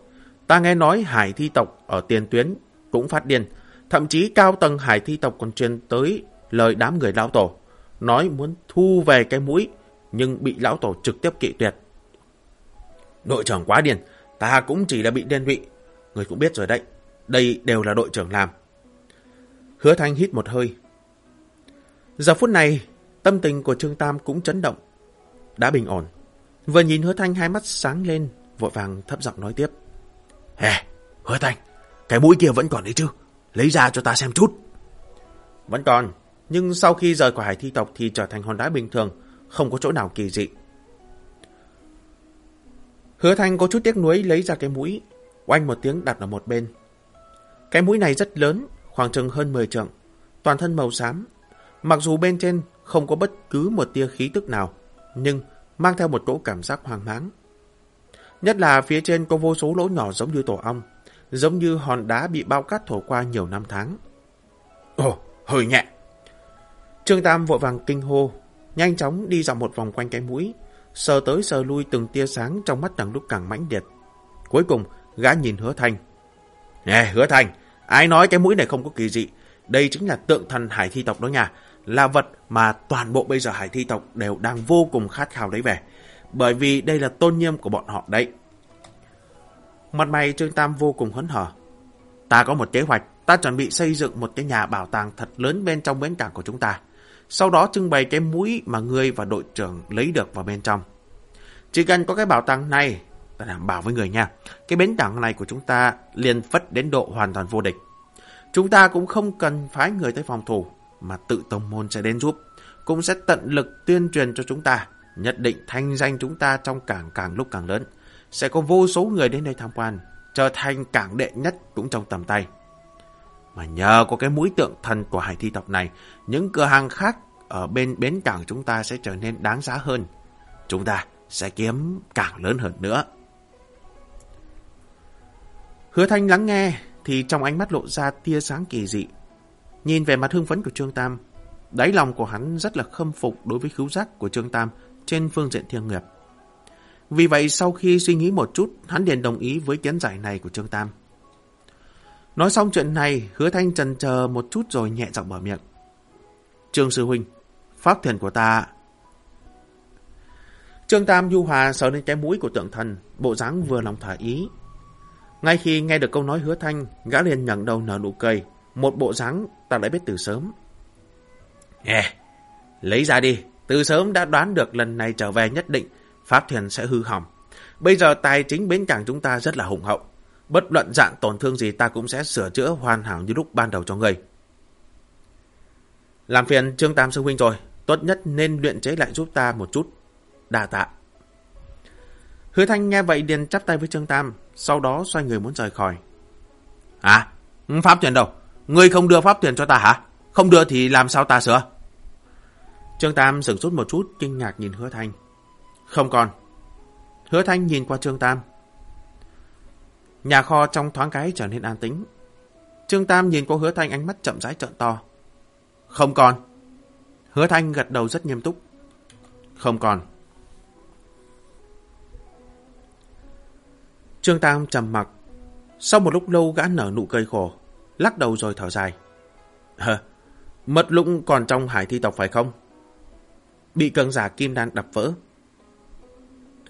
Ta nghe nói hải thi tộc ở tiền tuyến cũng phát điên. Thậm chí cao tầng hải thi tộc còn truyền tới lời đám người lão tổ. Nói muốn thu về cái mũi, nhưng bị lão tổ trực tiếp kỵ tuyệt. Đội trưởng quá điên, ta cũng chỉ là bị đen vị. Người cũng biết rồi đấy, đây đều là đội trưởng làm. Hứa Thanh hít một hơi. Giờ phút này, tâm tình của Trương Tam cũng chấn động. Đã bình ổn. Vừa nhìn Hứa Thanh hai mắt sáng lên, vội vàng thấp giọng nói tiếp. Hè, hey, Hứa Thanh, cái mũi kia vẫn còn đấy chứ? Lấy ra cho ta xem chút. Vẫn còn, nhưng sau khi rời khỏi hải thi tộc thì trở thành hòn đá bình thường, không có chỗ nào kỳ dị. Hứa Thanh có chút tiếc nuối lấy ra cái mũi, oanh một tiếng đặt ở một bên. Cái mũi này rất lớn, khoảng chừng hơn 10 trượng, toàn thân màu xám. Mặc dù bên trên không có bất cứ một tia khí tức nào, nhưng mang theo một cỗ cảm giác hoang máng. Nhất là phía trên có vô số lỗ nhỏ giống như tổ ong, giống như hòn đá bị bao cát thổi qua nhiều năm tháng. Ồ, hơi nhẹ. Trương Tam vội vàng kinh hô, nhanh chóng đi dòng một vòng quanh cái mũi, sờ tới sờ lui từng tia sáng trong mắt càng lúc càng mãnh liệt. Cuối cùng, gã nhìn hứa thanh. Nè, hứa thanh, ai nói cái mũi này không có kỳ dị? Đây chính là tượng thần hải thi tộc đó nha. Là vật mà toàn bộ bây giờ hải thi tộc đều đang vô cùng khát khao lấy về. Bởi vì đây là tôn nghiêm của bọn họ đấy. Mặt mày Trương Tam vô cùng hấn hở. Ta có một kế hoạch, ta chuẩn bị xây dựng một cái nhà bảo tàng thật lớn bên trong bến cảng của chúng ta sau đó trưng bày cái mũi mà ngươi và đội trưởng lấy được vào bên trong. Chỉ cần có cái bảo tàng này, ta đảm bảo với người nha, cái bến cảng này của chúng ta liền phất đến độ hoàn toàn vô địch. Chúng ta cũng không cần phái người tới phòng thủ, mà tự tông môn sẽ đến giúp, cũng sẽ tận lực tuyên truyền cho chúng ta, nhất định thanh danh chúng ta trong cảng càng lúc càng lớn. Sẽ có vô số người đến đây tham quan, trở thành cảng đệ nhất cũng trong tầm tay. Mà nhờ có cái mũi tượng thần của hải thi tộc này, những cửa hàng khác ở bên bến cảng chúng ta sẽ trở nên đáng giá hơn. Chúng ta sẽ kiếm càng lớn hơn nữa. Hứa Thanh lắng nghe thì trong ánh mắt lộ ra tia sáng kỳ dị. Nhìn về mặt hưng phấn của Trương Tam, đáy lòng của hắn rất là khâm phục đối với khứu giác của Trương Tam trên phương diện thiêng nghiệp. Vì vậy sau khi suy nghĩ một chút, hắn liền đồng ý với kiến giải này của Trương Tam. Nói xong chuyện này, hứa thanh trần chờ một chút rồi nhẹ giọng mở miệng. Trương Sư Huynh, pháp thiền của ta... Trương Tam du hòa sờ lên cái mũi của tượng thần, bộ dáng vừa lòng thả ý. Ngay khi nghe được câu nói hứa thanh, gã liền nhận đầu nở nụ cười, một bộ dáng ta đã biết từ sớm. Nè, lấy ra đi, từ sớm đã đoán được lần này trở về nhất định, pháp thuyền sẽ hư hỏng. Bây giờ tài chính bến cảng chúng ta rất là hùng hậu. Bất luận dạng tổn thương gì ta cũng sẽ sửa chữa hoàn hảo như lúc ban đầu cho người. Làm phiền Trương Tam Sư Huynh rồi, tốt nhất nên luyện chế lại giúp ta một chút. Đà tạ. Hứa Thanh nghe vậy liền chắp tay với Trương Tam, sau đó xoay người muốn rời khỏi. À, pháp tuyển đâu? Ngươi không đưa pháp tuyển cho ta hả? Không đưa thì làm sao ta sửa? Trương Tam sửng sốt một chút, kinh ngạc nhìn Hứa Thanh. Không còn. Hứa Thanh nhìn qua Trương Tam. Nhà kho trong thoáng cái trở nên an tĩnh. Trương Tam nhìn cô Hứa Thanh ánh mắt chậm rãi trợn to. Không còn. Hứa Thanh gật đầu rất nghiêm túc. Không còn. Trương Tam trầm mặc. Sau một lúc lâu gã nở nụ cười khổ, lắc đầu rồi thở dài. Hờ, mật lũng còn trong hải thi tộc phải không? Bị cường giả kim đan đập vỡ.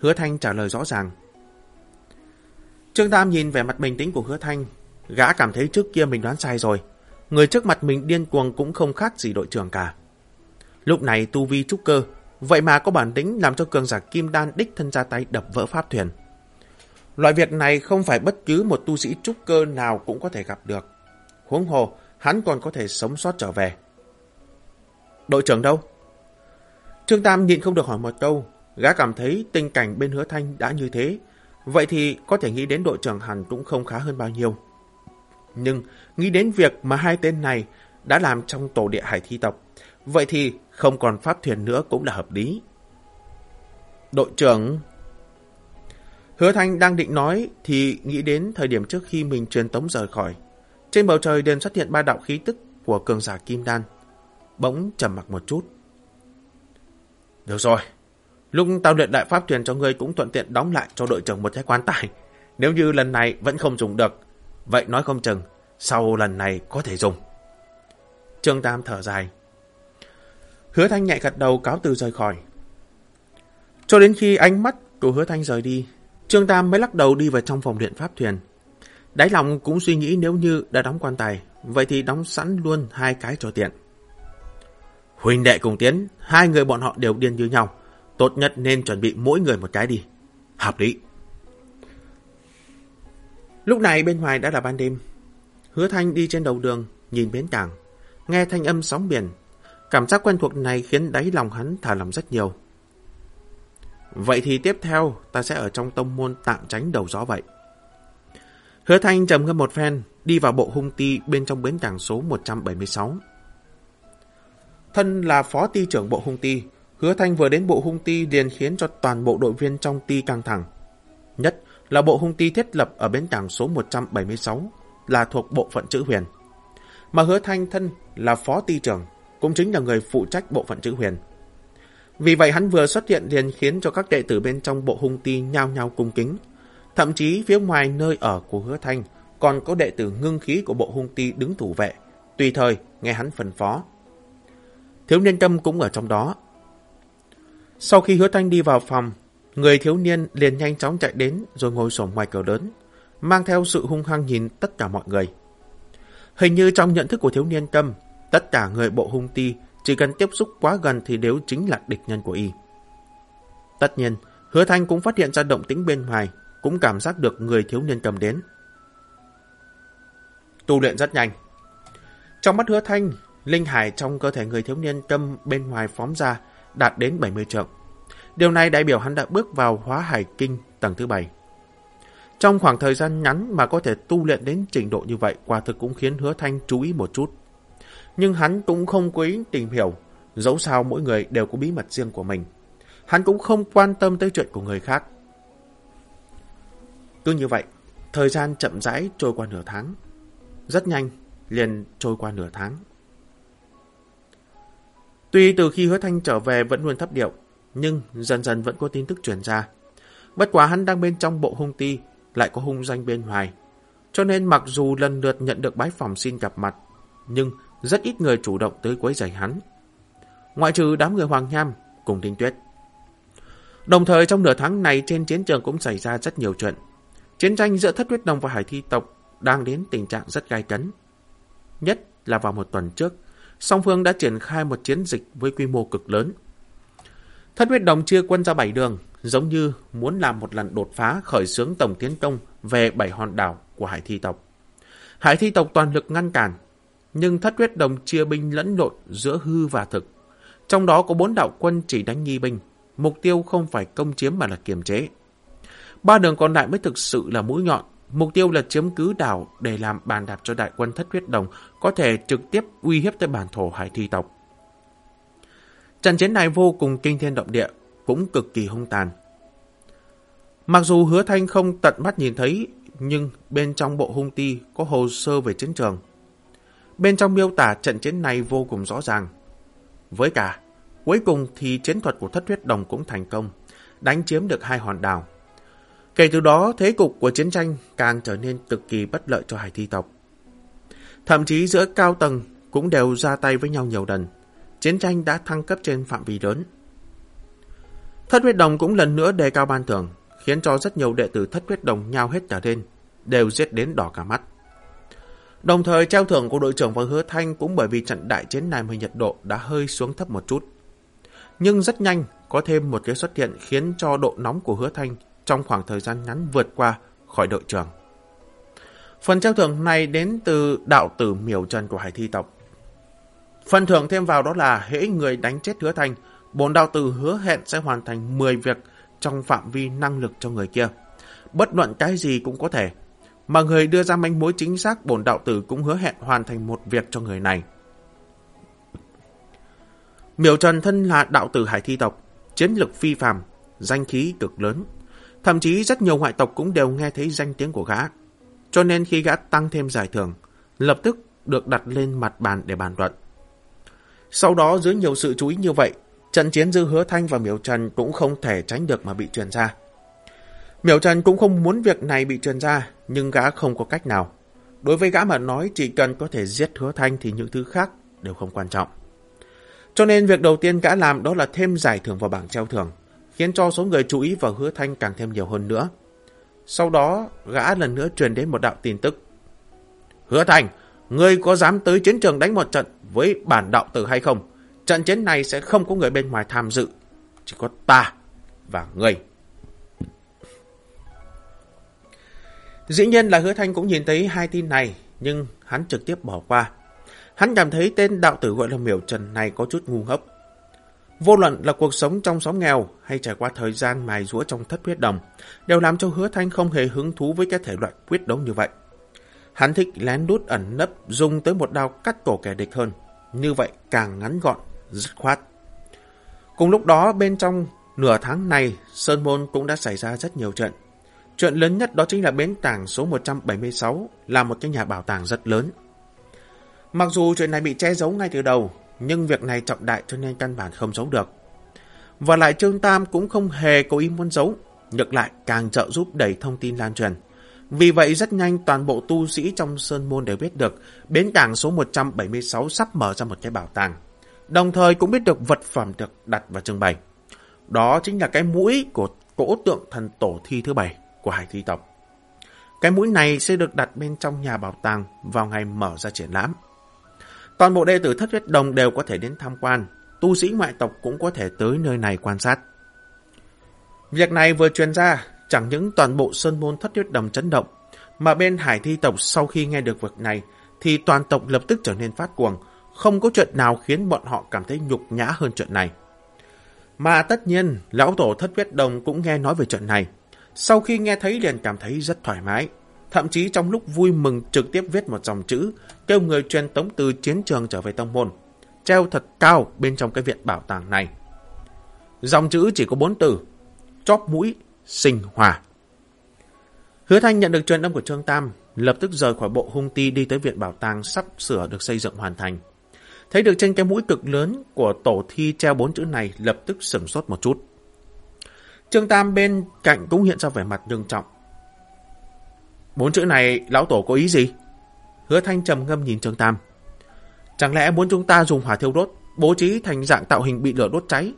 Hứa Thanh trả lời rõ ràng. Trương Tam nhìn vẻ mặt bình tĩnh của Hứa Thanh, gã cảm thấy trước kia mình đoán sai rồi. Người trước mặt mình điên cuồng cũng không khác gì đội trưởng cả. Lúc này tu vi trúc cơ, vậy mà có bản tính làm cho cường giả kim đan đích thân ra tay đập vỡ pháp thuyền. Loại việc này không phải bất cứ một tu sĩ trúc cơ nào cũng có thể gặp được. Huống hồ, hắn còn có thể sống sót trở về. Đội trưởng đâu? Trương Tam nhịn không được hỏi một câu, gã cảm thấy tình cảnh bên hứa thanh đã như thế, vậy thì có thể nghĩ đến đội trưởng hẳn cũng không khá hơn bao nhiêu. Nhưng nghĩ đến việc mà hai tên này đã làm trong tổ địa hải thi tộc, vậy thì không còn pháp thuyền nữa cũng là hợp lý. Đội trưởng... Hứa Thanh đang định nói thì nghĩ đến thời điểm trước khi mình truyền tống rời khỏi. Trên bầu trời đền xuất hiện ba đạo khí tức của cường giả Kim Đan. Bỗng trầm mặc một chút. Được rồi, lúc tao luyện đại pháp thuyền cho ngươi cũng thuận tiện đóng lại cho đội trưởng một cái quan tài. Nếu như lần này vẫn không dùng được, vậy nói không chừng, sau lần này có thể dùng. Trương Tam thở dài. Hứa Thanh nhạy gật đầu cáo từ rời khỏi. Cho đến khi ánh mắt của Hứa Thanh rời đi, Trương Tam mới lắc đầu đi vào trong phòng luyện pháp thuyền. Đáy lòng cũng suy nghĩ nếu như đã đóng quan tài, vậy thì đóng sẵn luôn hai cái cho tiện. Huỳnh đệ cùng tiến, hai người bọn họ đều điên như nhau. Tốt nhất nên chuẩn bị mỗi người một cái đi. Hợp lý. Lúc này bên ngoài đã là ban đêm. Hứa Thanh đi trên đầu đường, nhìn bến cảng, nghe thanh âm sóng biển. Cảm giác quen thuộc này khiến đáy lòng hắn thả lòng rất nhiều. Vậy thì tiếp theo, ta sẽ ở trong tông môn tạm tránh đầu gió vậy. Hứa Thanh trầm ngâm một phen, đi vào bộ hung ti bên trong bến cảng số 176. Thân là phó ti trưởng bộ hung ti, Hứa Thanh vừa đến bộ hung ti liền khiến cho toàn bộ đội viên trong ti căng thẳng. Nhất là bộ hung ti thiết lập ở bến cảng số 176 là thuộc bộ phận chữ huyền. Mà Hứa Thanh thân là phó ti trưởng, cũng chính là người phụ trách bộ phận chữ huyền. Vì vậy hắn vừa xuất hiện liền khiến cho các đệ tử bên trong bộ hung ti nhao nhao cung kính. Thậm chí phía ngoài nơi ở của Hứa Thanh còn có đệ tử ngưng khí của bộ hung ti đứng thủ vệ, tùy thời nghe hắn phân phó. Thiếu niên tâm cũng ở trong đó. Sau khi hứa thanh đi vào phòng, người thiếu niên liền nhanh chóng chạy đến rồi ngồi sổm ngoài cửa lớn, mang theo sự hung hăng nhìn tất cả mọi người. Hình như trong nhận thức của thiếu niên tâm, tất cả người bộ hung ti chỉ cần tiếp xúc quá gần thì đều chính là địch nhân của y. Tất nhiên, hứa thanh cũng phát hiện ra động tĩnh bên ngoài, cũng cảm giác được người thiếu niên cầm đến. Tu luyện rất nhanh. Trong mắt hứa thanh, linh hải trong cơ thể người thiếu niên tâm bên ngoài phóng ra đạt đến 70 trượng. Điều này đại biểu hắn đã bước vào hóa hải kinh tầng thứ 7. Trong khoảng thời gian ngắn mà có thể tu luyện đến trình độ như vậy quả thực cũng khiến hứa thanh chú ý một chút. Nhưng hắn cũng không quý tìm hiểu, dẫu sao mỗi người đều có bí mật riêng của mình. Hắn cũng không quan tâm tới chuyện của người khác. Cứ như vậy, Thời gian chậm rãi trôi qua nửa tháng. Rất nhanh, liền trôi qua nửa tháng. Tuy từ khi hứa thanh trở về vẫn luôn thấp điệu, nhưng dần dần vẫn có tin tức truyền ra. Bất quá hắn đang bên trong bộ hung ti, lại có hung danh bên ngoài. Cho nên mặc dù lần lượt nhận được bái phòng xin gặp mặt, nhưng rất ít người chủ động tới quấy rầy hắn. Ngoại trừ đám người Hoàng Nham cùng Đinh Tuyết. Đồng thời trong nửa tháng này trên chiến trường cũng xảy ra rất nhiều chuyện. Chiến tranh giữa thất huyết đồng và hải thi tộc đang đến tình trạng rất gai cấn. Nhất là vào một tuần trước, song phương đã triển khai một chiến dịch với quy mô cực lớn. Thất huyết đồng chia quân ra bảy đường, giống như muốn làm một lần đột phá khởi xướng tổng tiến công về bảy hòn đảo của hải thi tộc. Hải thi tộc toàn lực ngăn cản, nhưng thất huyết đồng chia binh lẫn lộn giữa hư và thực. Trong đó có bốn đạo quân chỉ đánh nghi binh, mục tiêu không phải công chiếm mà là kiềm chế. Ba đường còn lại mới thực sự là mũi nhọn, mục tiêu là chiếm cứ đảo để làm bàn đạp cho đại quân thất huyết đồng có thể trực tiếp uy hiếp tới bản thổ hải thi tộc. Trận chiến này vô cùng kinh thiên động địa, cũng cực kỳ hung tàn. Mặc dù hứa thanh không tận mắt nhìn thấy, nhưng bên trong bộ hung ti có hồ sơ về chiến trường. Bên trong miêu tả trận chiến này vô cùng rõ ràng. Với cả, cuối cùng thì chiến thuật của thất huyết đồng cũng thành công, đánh chiếm được hai hòn đảo. Kể từ đó, thế cục của chiến tranh càng trở nên cực kỳ bất lợi cho hải thi tộc. Thậm chí giữa cao tầng cũng đều ra tay với nhau nhiều lần. Chiến tranh đã thăng cấp trên phạm vi lớn. Thất huyết đồng cũng lần nữa đề cao ban thưởng, khiến cho rất nhiều đệ tử thất huyết đồng nhau hết trở lên, đều giết đến đỏ cả mắt. Đồng thời treo thưởng của đội trưởng và hứa thanh cũng bởi vì trận đại chiến này mà nhiệt độ đã hơi xuống thấp một chút. Nhưng rất nhanh có thêm một cái xuất hiện khiến cho độ nóng của hứa thanh trong khoảng thời gian ngắn vượt qua khỏi đội trưởng. Phần treo thưởng này đến từ đạo tử miểu trần của hải thi tộc. Phần thưởng thêm vào đó là hễ người đánh chết hứa thành, bốn đạo tử hứa hẹn sẽ hoàn thành 10 việc trong phạm vi năng lực cho người kia. Bất luận cái gì cũng có thể. Mà người đưa ra manh mối chính xác bổn đạo tử cũng hứa hẹn hoàn thành một việc cho người này. Miểu Trần thân là đạo tử hải thi tộc, chiến lực phi phàm, danh khí cực lớn. Thậm chí rất nhiều ngoại tộc cũng đều nghe thấy danh tiếng của gã. Cho nên khi gã tăng thêm giải thưởng, lập tức được đặt lên mặt bàn để bàn luận. Sau đó dưới nhiều sự chú ý như vậy, trận chiến dư hứa thanh và miểu trần cũng không thể tránh được mà bị truyền ra. Miểu trần cũng không muốn việc này bị truyền ra, nhưng gã không có cách nào. Đối với gã mà nói chỉ cần có thể giết hứa thanh thì những thứ khác đều không quan trọng. Cho nên việc đầu tiên gã làm đó là thêm giải thưởng vào bảng treo thưởng, khiến cho số người chú ý vào hứa thanh càng thêm nhiều hơn nữa. Sau đó, gã lần nữa truyền đến một đạo tin tức. Hứa thanh, ngươi có dám tới chiến trường đánh một trận với bản đạo tử hay không? Trận chiến này sẽ không có người bên ngoài tham dự, chỉ có ta và ngươi. Dĩ nhiên là hứa thanh cũng nhìn thấy hai tin này, nhưng hắn trực tiếp bỏ qua. Hắn cảm thấy tên đạo tử gọi là miểu trần này có chút ngu ngốc. Vô luận là cuộc sống trong xóm nghèo hay trải qua thời gian mài rũa trong thất huyết đồng, đều làm cho hứa thanh không hề hứng thú với cái thể loại quyết đấu như vậy. Hắn thích lén đút ẩn nấp dùng tới một đao cắt cổ kẻ địch hơn. Như vậy càng ngắn gọn, dứt khoát. Cùng lúc đó bên trong nửa tháng này, Sơn Môn cũng đã xảy ra rất nhiều trận. Chuyện lớn nhất đó chính là bến tảng số 176 là một cái nhà bảo tàng rất lớn. Mặc dù chuyện này bị che giấu ngay từ đầu, nhưng việc này trọng đại cho nên căn bản không giấu được. Và lại Trương Tam cũng không hề có ý muốn giấu, ngược lại càng trợ giúp đẩy thông tin lan truyền. Vì vậy rất nhanh toàn bộ tu sĩ trong Sơn Môn đều biết được bến cảng số 176 sắp mở ra một cái bảo tàng. Đồng thời cũng biết được vật phẩm được đặt và trưng bày. Đó chính là cái mũi của cỗ tượng thần tổ thi thứ bảy của hải thi tộc. Cái mũi này sẽ được đặt bên trong nhà bảo tàng vào ngày mở ra triển lãm. Toàn bộ đệ tử thất huyết đồng đều có thể đến tham quan, tu sĩ ngoại tộc cũng có thể tới nơi này quan sát. Việc này vừa truyền ra, chẳng những toàn bộ sơn môn thất huyết đồng chấn động, mà bên hải thi tộc sau khi nghe được việc này, thì toàn tộc lập tức trở nên phát cuồng, không có chuyện nào khiến bọn họ cảm thấy nhục nhã hơn chuyện này. Mà tất nhiên, lão tổ thất huyết đồng cũng nghe nói về chuyện này. Sau khi nghe thấy liền cảm thấy rất thoải mái. Thậm chí trong lúc vui mừng trực tiếp viết một dòng chữ, kêu người truyền tống từ chiến trường trở về tông môn, treo thật cao bên trong cái viện bảo tàng này. Dòng chữ chỉ có bốn từ, chóp mũi, sinh hòa. Hứa Thanh nhận được truyền âm của Trương Tam, lập tức rời khỏi bộ hung ti đi tới viện bảo tàng sắp sửa được xây dựng hoàn thành. Thấy được trên cái mũi cực lớn của tổ thi treo bốn chữ này lập tức sửng sốt một chút. Trương Tam bên cạnh cũng hiện ra vẻ mặt nghiêm trọng. Bốn chữ này lão tổ có ý gì? Hứa Thanh trầm ngâm nhìn Trương Tam. Chẳng lẽ muốn chúng ta dùng hỏa thiêu đốt, bố trí thành dạng tạo hình bị lửa đốt cháy?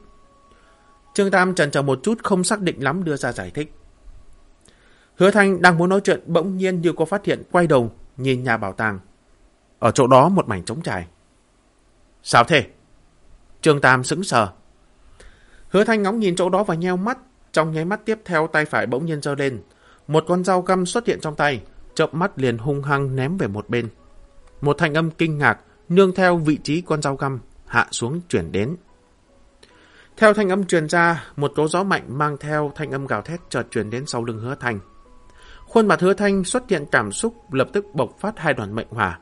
Trương Tam trần chờ một chút không xác định lắm đưa ra giải thích. Hứa Thanh đang muốn nói chuyện bỗng nhiên như có phát hiện quay đầu nhìn nhà bảo tàng. Ở chỗ đó một mảnh trống trải. Sao thế? Trương Tam sững sờ. Hứa Thanh ngóng nhìn chỗ đó và nheo mắt. Trong nháy mắt tiếp theo tay phải bỗng nhiên giơ lên. Một con dao găm xuất hiện trong tay. chậm mắt liền hung hăng ném về một bên. Một thanh âm kinh ngạc nương theo vị trí con dao găm hạ xuống chuyển đến. Theo thanh âm truyền ra, một cỗ gió mạnh mang theo thanh âm gào thét chợt truyền đến sau lưng hứa thanh. Khuôn mặt hứa thanh xuất hiện cảm xúc lập tức bộc phát hai đoàn mệnh hỏa.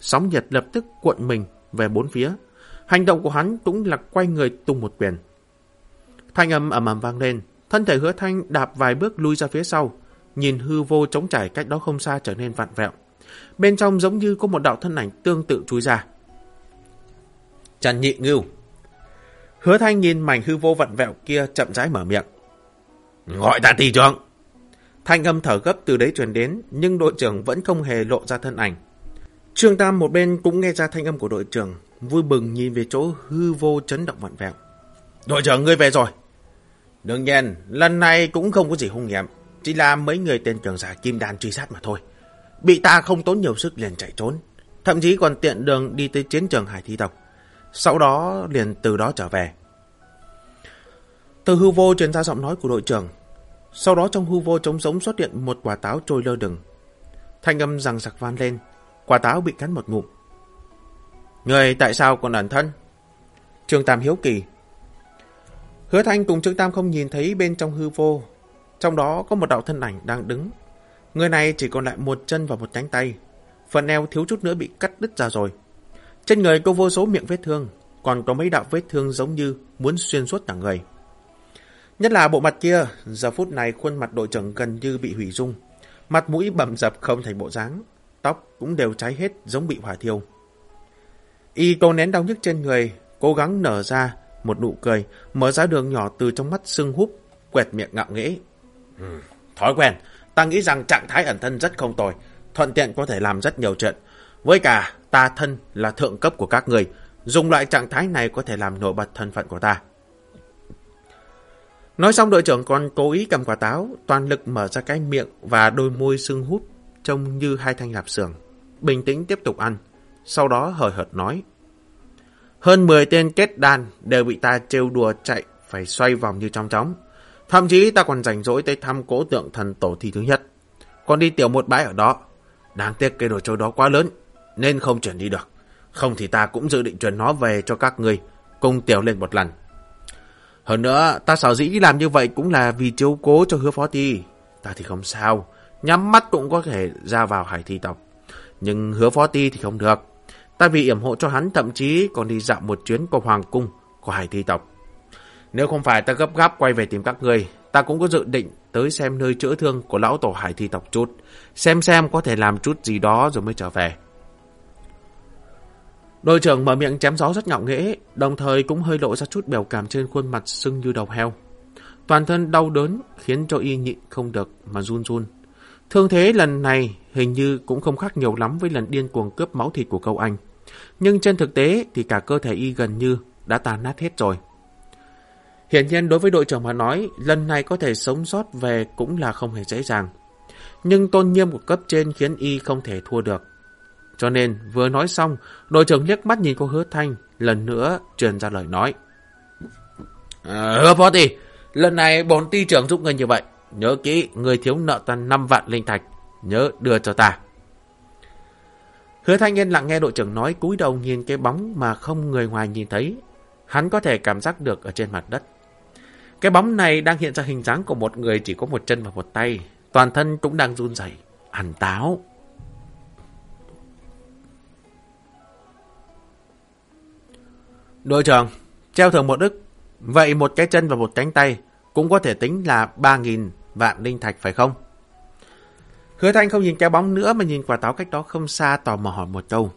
Sóng nhiệt lập tức cuộn mình về bốn phía. Hành động của hắn cũng là quay người tung một quyền. Thanh âm ầm ầm vang lên, thân thể hứa thanh đạp vài bước lui ra phía sau, nhìn hư vô trống trải cách đó không xa trở nên vặn vẹo. Bên trong giống như có một đạo thân ảnh tương tự chui ra. Trần Nhị Ngưu Hứa Thanh nhìn mảnh hư vô vặn vẹo kia chậm rãi mở miệng. Gọi ta tỷ trưởng. Thanh âm thở gấp từ đấy truyền đến, nhưng đội trưởng vẫn không hề lộ ra thân ảnh. Trương Tam một bên cũng nghe ra thanh âm của đội trưởng, vui bừng nhìn về chỗ hư vô chấn động vặn vẹo. Đội trưởng ngươi về rồi. Đương nhiên, lần này cũng không có gì hung hiểm, chỉ là mấy người tên cường giả kim đan truy sát mà thôi. Bị ta không tốn nhiều sức liền chạy trốn, thậm chí còn tiện đường đi tới chiến trường hải thi tộc. Sau đó liền từ đó trở về. Từ hư vô truyền ra giọng nói của đội trưởng. Sau đó trong hư vô trống giống xuất hiện một quả táo trôi lơ đừng. Thanh âm rằng sặc van lên. Quả táo bị cắn một ngụm. Người tại sao còn ẩn thân? Trương Tam hiếu kỳ. Hứa Thanh cùng Trương Tam không nhìn thấy bên trong hư vô. Trong đó có một đạo thân ảnh đang đứng. Người này chỉ còn lại một chân và một cánh tay. Phần eo thiếu chút nữa bị cắt đứt ra rồi. Trên người có vô số miệng vết thương, còn có mấy đạo vết thương giống như muốn xuyên suốt cả người. Nhất là bộ mặt kia, giờ phút này khuôn mặt đội trưởng gần như bị hủy dung. Mặt mũi bầm dập không thành bộ dáng, tóc cũng đều cháy hết giống bị hỏa thiêu. Y cô nén đau nhức trên người, cố gắng nở ra một nụ cười, mở ra đường nhỏ từ trong mắt sưng húp, quẹt miệng ngạo nghễ. Ừ, thói quen, ta nghĩ rằng trạng thái ẩn thân rất không tồi, thuận tiện có thể làm rất nhiều chuyện. Với cả, ta thân là thượng cấp của các người, dùng loại trạng thái này có thể làm nổi bật thân phận của ta. Nói xong đội trưởng còn cố ý cầm quả táo, toàn lực mở ra cái miệng và đôi môi sưng hút, trông như hai thanh lạp xưởng. Bình tĩnh tiếp tục ăn, sau đó hời hợt nói. Hơn 10 tên kết đàn đều bị ta trêu đùa chạy, phải xoay vòng như trong chóng. Thậm chí ta còn rảnh rỗi tới thăm cố tượng thần tổ thi thứ nhất. Còn đi tiểu một bãi ở đó. Đáng tiếc cái đồ chơi đó quá lớn, nên không chuyển đi được. Không thì ta cũng dự định chuyển nó về cho các người, cùng tiểu lên một lần. Hơn nữa, ta sở dĩ làm như vậy cũng là vì chiếu cố cho hứa phó ti. Ta thì không sao, nhắm mắt cũng có thể ra vào hải thi tộc. Nhưng hứa phó ti thì không được. Ta vì yểm hộ cho hắn thậm chí còn đi dạo một chuyến qua hoàng cung của hải thi tộc. Nếu không phải ta gấp gáp quay về tìm các người, ta cũng có dự định tới xem nơi chữa thương của lão tổ hải thi tộc chút. Xem xem có thể làm chút gì đó rồi mới trở về. Đội trưởng mở miệng chém gió rất ngạo nghễ, đồng thời cũng hơi lộ ra chút biểu cảm trên khuôn mặt sưng như đầu heo. Toàn thân đau đớn khiến cho y nhịn không được mà run run. Thương thế lần này hình như cũng không khác nhiều lắm với lần điên cuồng cướp máu thịt của câu anh. Nhưng trên thực tế thì cả cơ thể y gần như đã tàn nát hết rồi. Hiện nhiên đối với đội trưởng mà nói, lần này có thể sống sót về cũng là không hề dễ dàng. Nhưng tôn nghiêm của cấp trên khiến y không thể thua được. Cho nên vừa nói xong, đội trưởng liếc mắt nhìn cô hứa thanh, lần nữa truyền ra lời nói. À, hứa phó tỷ, lần này bổn ty trưởng giúp người như vậy. Nhớ kỹ, người thiếu nợ ta 5 vạn linh thạch, nhớ đưa cho ta. Hứa thanh yên lặng nghe đội trưởng nói cúi đầu nhìn cái bóng mà không người ngoài nhìn thấy. Hắn có thể cảm giác được ở trên mặt đất. Cái bóng này đang hiện ra hình dáng của một người chỉ có một chân và một tay. Toàn thân cũng đang run rẩy, Hẳn táo. Đội trưởng, treo thưởng một ức. Vậy một cái chân và một cánh tay cũng có thể tính là 3.000 vạn linh thạch phải không? Hứa Thanh không nhìn cái bóng nữa mà nhìn quả táo cách đó không xa tò mò hỏi một câu.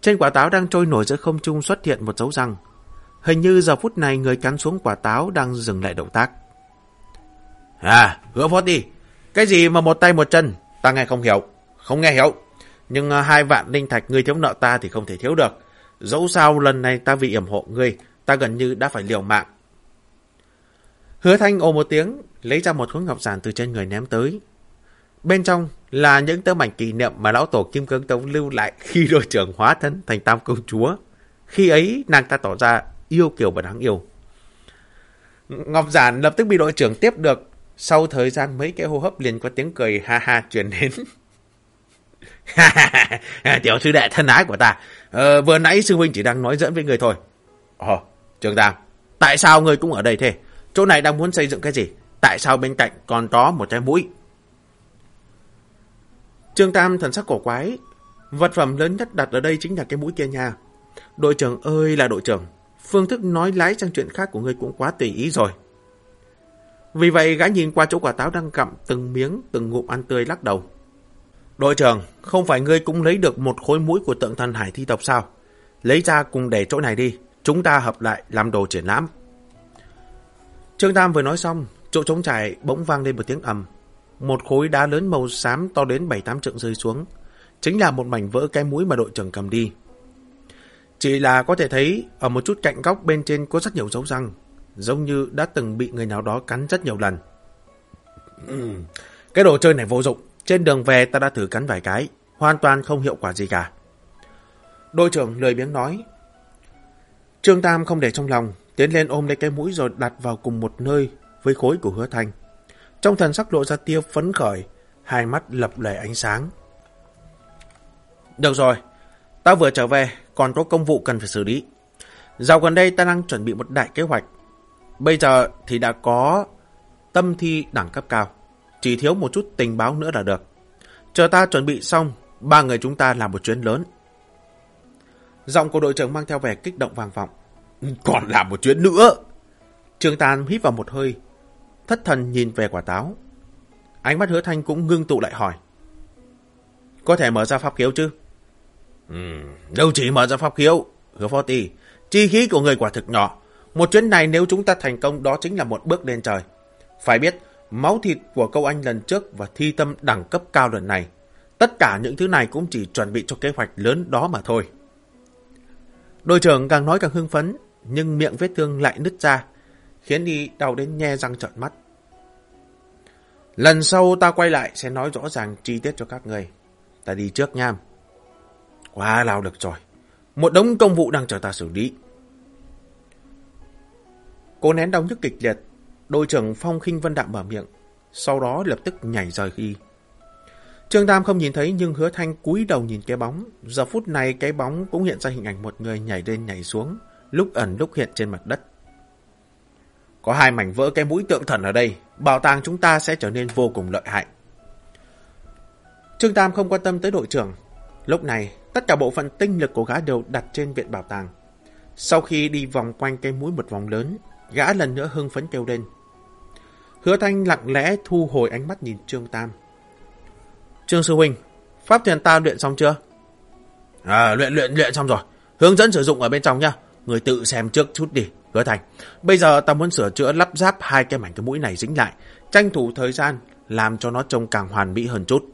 Trên quả táo đang trôi nổi giữa không trung xuất hiện một dấu răng. Hình như giờ phút này người cắn xuống quả táo đang dừng lại động tác. À, hứa phó đi. Cái gì mà một tay một chân, ta nghe không hiểu. Không nghe hiểu. Nhưng à, hai vạn linh thạch ngươi thiếu nợ ta thì không thể thiếu được. Dẫu sao lần này ta vì yểm hộ ngươi, ta gần như đã phải liều mạng. Hứa thanh ồ một tiếng, lấy ra một khối ngọc giản từ trên người ném tới. Bên trong là những tấm ảnh kỷ niệm mà lão tổ Kim Cương Tông lưu lại khi đội trưởng hóa thân thành tam công chúa. Khi ấy, nàng ta tỏ ra yêu kiều và đáng yêu. Ngọc Giản lập tức bị đội trưởng tiếp được. Sau thời gian mấy cái hô hấp liền có tiếng cười ha ha truyền đến. Tiểu sư đệ thân ái của ta. Ờ, vừa nãy sư huynh chỉ đang nói dẫn với người thôi. Ồ, trường Tam, tại sao người cũng ở đây thế? Chỗ này đang muốn xây dựng cái gì? Tại sao bên cạnh còn có một cái mũi? Trương Tam thần sắc cổ quái. Vật phẩm lớn nhất đặt ở đây chính là cái mũi kia nha. Đội trưởng ơi là đội trưởng. Phương thức nói lái sang chuyện khác của ngươi cũng quá tùy ý rồi. Vì vậy gã nhìn qua chỗ quả táo đang cặm từng miếng từng ngụm ăn tươi lắc đầu. Đội trưởng, không phải ngươi cũng lấy được một khối mũi của tượng thần hải thi tộc sao? Lấy ra cùng để chỗ này đi. Chúng ta hợp lại làm đồ triển lãm. Trương Tam vừa nói xong, chỗ trống trải bỗng vang lên một tiếng ầm. Một khối đá lớn màu xám to đến 7-8 trượng rơi xuống. Chính là một mảnh vỡ cái mũi mà đội trưởng cầm đi. Chỉ là có thể thấy ở một chút cạnh góc bên trên có rất nhiều dấu răng, giống như đã từng bị người nào đó cắn rất nhiều lần. Cái đồ chơi này vô dụng, trên đường về ta đã thử cắn vài cái, hoàn toàn không hiệu quả gì cả. Đội trưởng lười biếng nói. Trương Tam không để trong lòng, tiến lên ôm lấy cái mũi rồi đặt vào cùng một nơi với khối của hứa thanh. Trong thần sắc lộ ra tia phấn khởi, hai mắt lập lẻ ánh sáng. Được rồi, ta vừa trở về, còn có công vụ cần phải xử lý. Dạo gần đây ta đang chuẩn bị một đại kế hoạch. Bây giờ thì đã có tâm thi đẳng cấp cao. Chỉ thiếu một chút tình báo nữa là được. Chờ ta chuẩn bị xong, ba người chúng ta làm một chuyến lớn. Giọng của đội trưởng mang theo vẻ kích động vang vọng. Còn làm một chuyến nữa! Trương Tàn hít vào một hơi, thất thần nhìn về quả táo. Ánh mắt hứa thanh cũng ngưng tụ lại hỏi. Có thể mở ra pháp khiếu chứ? Ừ, đâu chỉ mở ra pháp khiếu. Hứa Forty. chi khí của người quả thực nhỏ. Một chuyến này nếu chúng ta thành công đó chính là một bước lên trời. Phải biết, máu thịt của câu anh lần trước và thi tâm đẳng cấp cao lần này. Tất cả những thứ này cũng chỉ chuẩn bị cho kế hoạch lớn đó mà thôi. Đội trưởng càng nói càng hưng phấn, nhưng miệng vết thương lại nứt ra, khiến đi đau đến nhe răng trợn mắt. Lần sau ta quay lại sẽ nói rõ ràng chi tiết cho các người. Ta đi trước nha. Quá lao được rồi. Một đống công vụ đang chờ ta xử lý. Cô nén đau nhức kịch liệt. Đội trưởng Phong khinh Vân Đạm mở miệng. Sau đó lập tức nhảy rời đi. Trương Tam không nhìn thấy nhưng hứa thanh cúi đầu nhìn cái bóng. Giờ phút này cái bóng cũng hiện ra hình ảnh một người nhảy lên nhảy xuống. Lúc ẩn lúc hiện trên mặt đất. Có hai mảnh vỡ cái mũi tượng thần ở đây. Bảo tàng chúng ta sẽ trở nên vô cùng lợi hại. Trương Tam không quan tâm tới đội trưởng. Lúc này, tất cả bộ phận tinh lực của gã đều đặt trên viện bảo tàng. Sau khi đi vòng quanh cây mũi một vòng lớn, gã lần nữa hưng phấn kêu lên. Hứa Thanh lặng lẽ thu hồi ánh mắt nhìn Trương Tam. Trương Sư Huynh, pháp thuyền ta luyện xong chưa? À, luyện luyện luyện xong rồi. Hướng dẫn sử dụng ở bên trong nhá. Người tự xem trước chút đi, Hứa Thành. Bây giờ ta muốn sửa chữa lắp ráp hai cái mảnh cái mũi này dính lại. Tranh thủ thời gian, làm cho nó trông càng hoàn mỹ hơn chút.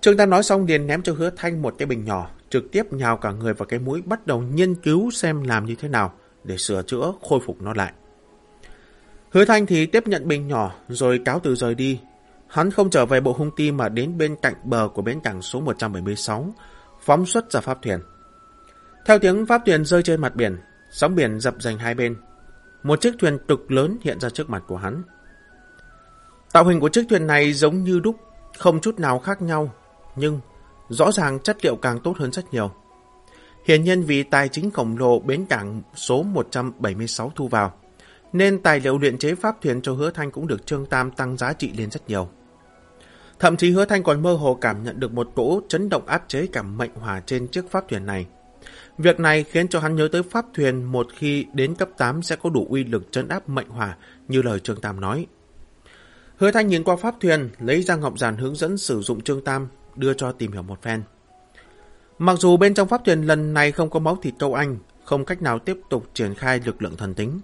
Trương Tam nói xong liền ném cho hứa thanh một cái bình nhỏ, trực tiếp nhào cả người vào cái mũi bắt đầu nghiên cứu xem làm như thế nào để sửa chữa, khôi phục nó lại. Hứa thanh thì tiếp nhận bình nhỏ rồi cáo từ rời đi. Hắn không trở về bộ hung ti mà đến bên cạnh bờ của bến cảng số 176, phóng xuất ra pháp thuyền. Theo tiếng pháp thuyền rơi trên mặt biển, sóng biển dập dành hai bên. Một chiếc thuyền cực lớn hiện ra trước mặt của hắn. Tạo hình của chiếc thuyền này giống như đúc, không chút nào khác nhau nhưng rõ ràng chất liệu càng tốt hơn rất nhiều. Hiển nhiên vì tài chính khổng lồ bến cảng số 176 thu vào, nên tài liệu luyện chế pháp thuyền cho hứa thanh cũng được Trương Tam tăng giá trị lên rất nhiều. Thậm chí hứa thanh còn mơ hồ cảm nhận được một cỗ chấn động áp chế cảm mệnh hỏa trên chiếc pháp thuyền này. Việc này khiến cho hắn nhớ tới pháp thuyền một khi đến cấp 8 sẽ có đủ uy lực chấn áp mệnh hỏa như lời Trương Tam nói. Hứa Thanh nhìn qua pháp thuyền, lấy ra ngọc giản hướng dẫn sử dụng Trương Tam, đưa cho tìm hiểu một phen. Mặc dù bên trong pháp thuyền lần này không có máu thịt câu anh, không cách nào tiếp tục triển khai lực lượng thần tính,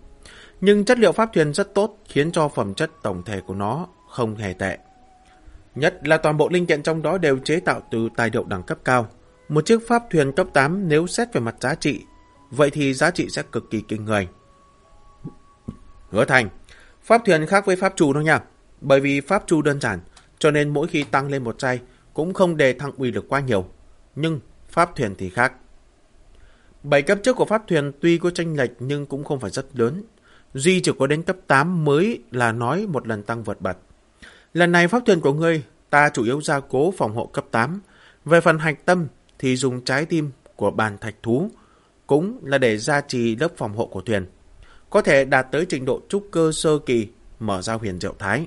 nhưng chất liệu pháp thuyền rất tốt khiến cho phẩm chất tổng thể của nó không hề tệ. Nhất là toàn bộ linh kiện trong đó đều chế tạo từ tài liệu đẳng cấp cao. Một chiếc pháp thuyền cấp 8 nếu xét về mặt giá trị, vậy thì giá trị sẽ cực kỳ kinh người. Hứa thành, pháp thuyền khác với pháp trù đâu nha. Bởi vì pháp trù đơn giản, cho nên mỗi khi tăng lên một giây cũng không đề thăng uy lực quá nhiều. Nhưng pháp thuyền thì khác. Bảy cấp trước của pháp thuyền tuy có tranh lệch nhưng cũng không phải rất lớn. Duy chỉ có đến cấp 8 mới là nói một lần tăng vượt bật. Lần này pháp thuyền của ngươi, ta chủ yếu gia cố phòng hộ cấp 8. Về phần hạch tâm thì dùng trái tim của bàn thạch thú, cũng là để gia trì lớp phòng hộ của thuyền. Có thể đạt tới trình độ trúc cơ sơ kỳ, mở ra huyền diệu thái.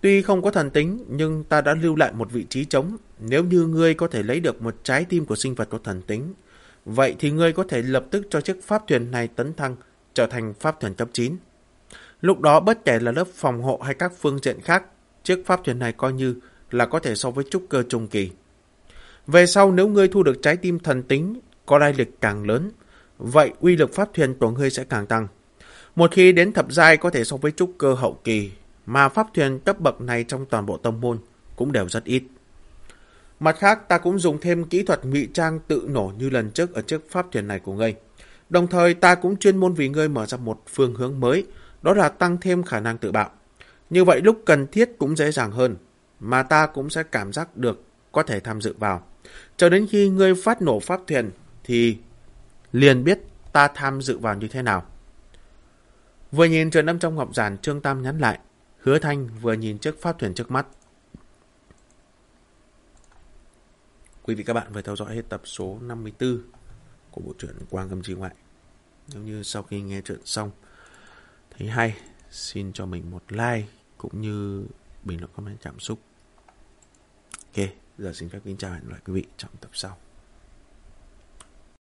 Tuy không có thần tính, nhưng ta đã lưu lại một vị trí trống. Nếu như ngươi có thể lấy được một trái tim của sinh vật có thần tính, vậy thì ngươi có thể lập tức cho chiếc pháp thuyền này tấn thăng, trở thành pháp thuyền cấp 9. Lúc đó bất kể là lớp phòng hộ hay các phương diện khác, chiếc pháp thuyền này coi như là có thể so với trúc cơ trung kỳ. Về sau nếu ngươi thu được trái tim thần tính có lai lịch càng lớn, vậy uy lực pháp thuyền của ngươi sẽ càng tăng. Một khi đến thập giai có thể so với trúc cơ hậu kỳ, mà pháp thuyền cấp bậc này trong toàn bộ tông môn cũng đều rất ít. Mặt khác, ta cũng dùng thêm kỹ thuật ngụy trang tự nổ như lần trước ở chiếc pháp thuyền này của ngươi. Đồng thời, ta cũng chuyên môn vì ngươi mở ra một phương hướng mới, đó là tăng thêm khả năng tự bạo. Như vậy lúc cần thiết cũng dễ dàng hơn, mà ta cũng sẽ cảm giác được có thể tham dự vào. Cho đến khi ngươi phát nổ pháp thuyền thì liền biết ta tham dự vào như thế nào. Vừa nhìn Trần Âm trong ngọc giản Trương Tam nhắn lại, hứa thanh vừa nhìn chiếc pháp thuyền trước mắt. Quý vị các bạn vừa theo dõi hết tập số 54 của bộ truyện Quang Âm Chi Ngoại. Nếu như sau khi nghe chuyện xong thấy hay, xin cho mình một like cũng như bình luận comment cảm xúc. Ok, giờ xin phép kính chào hẹn gặp lại quý vị trong tập sau.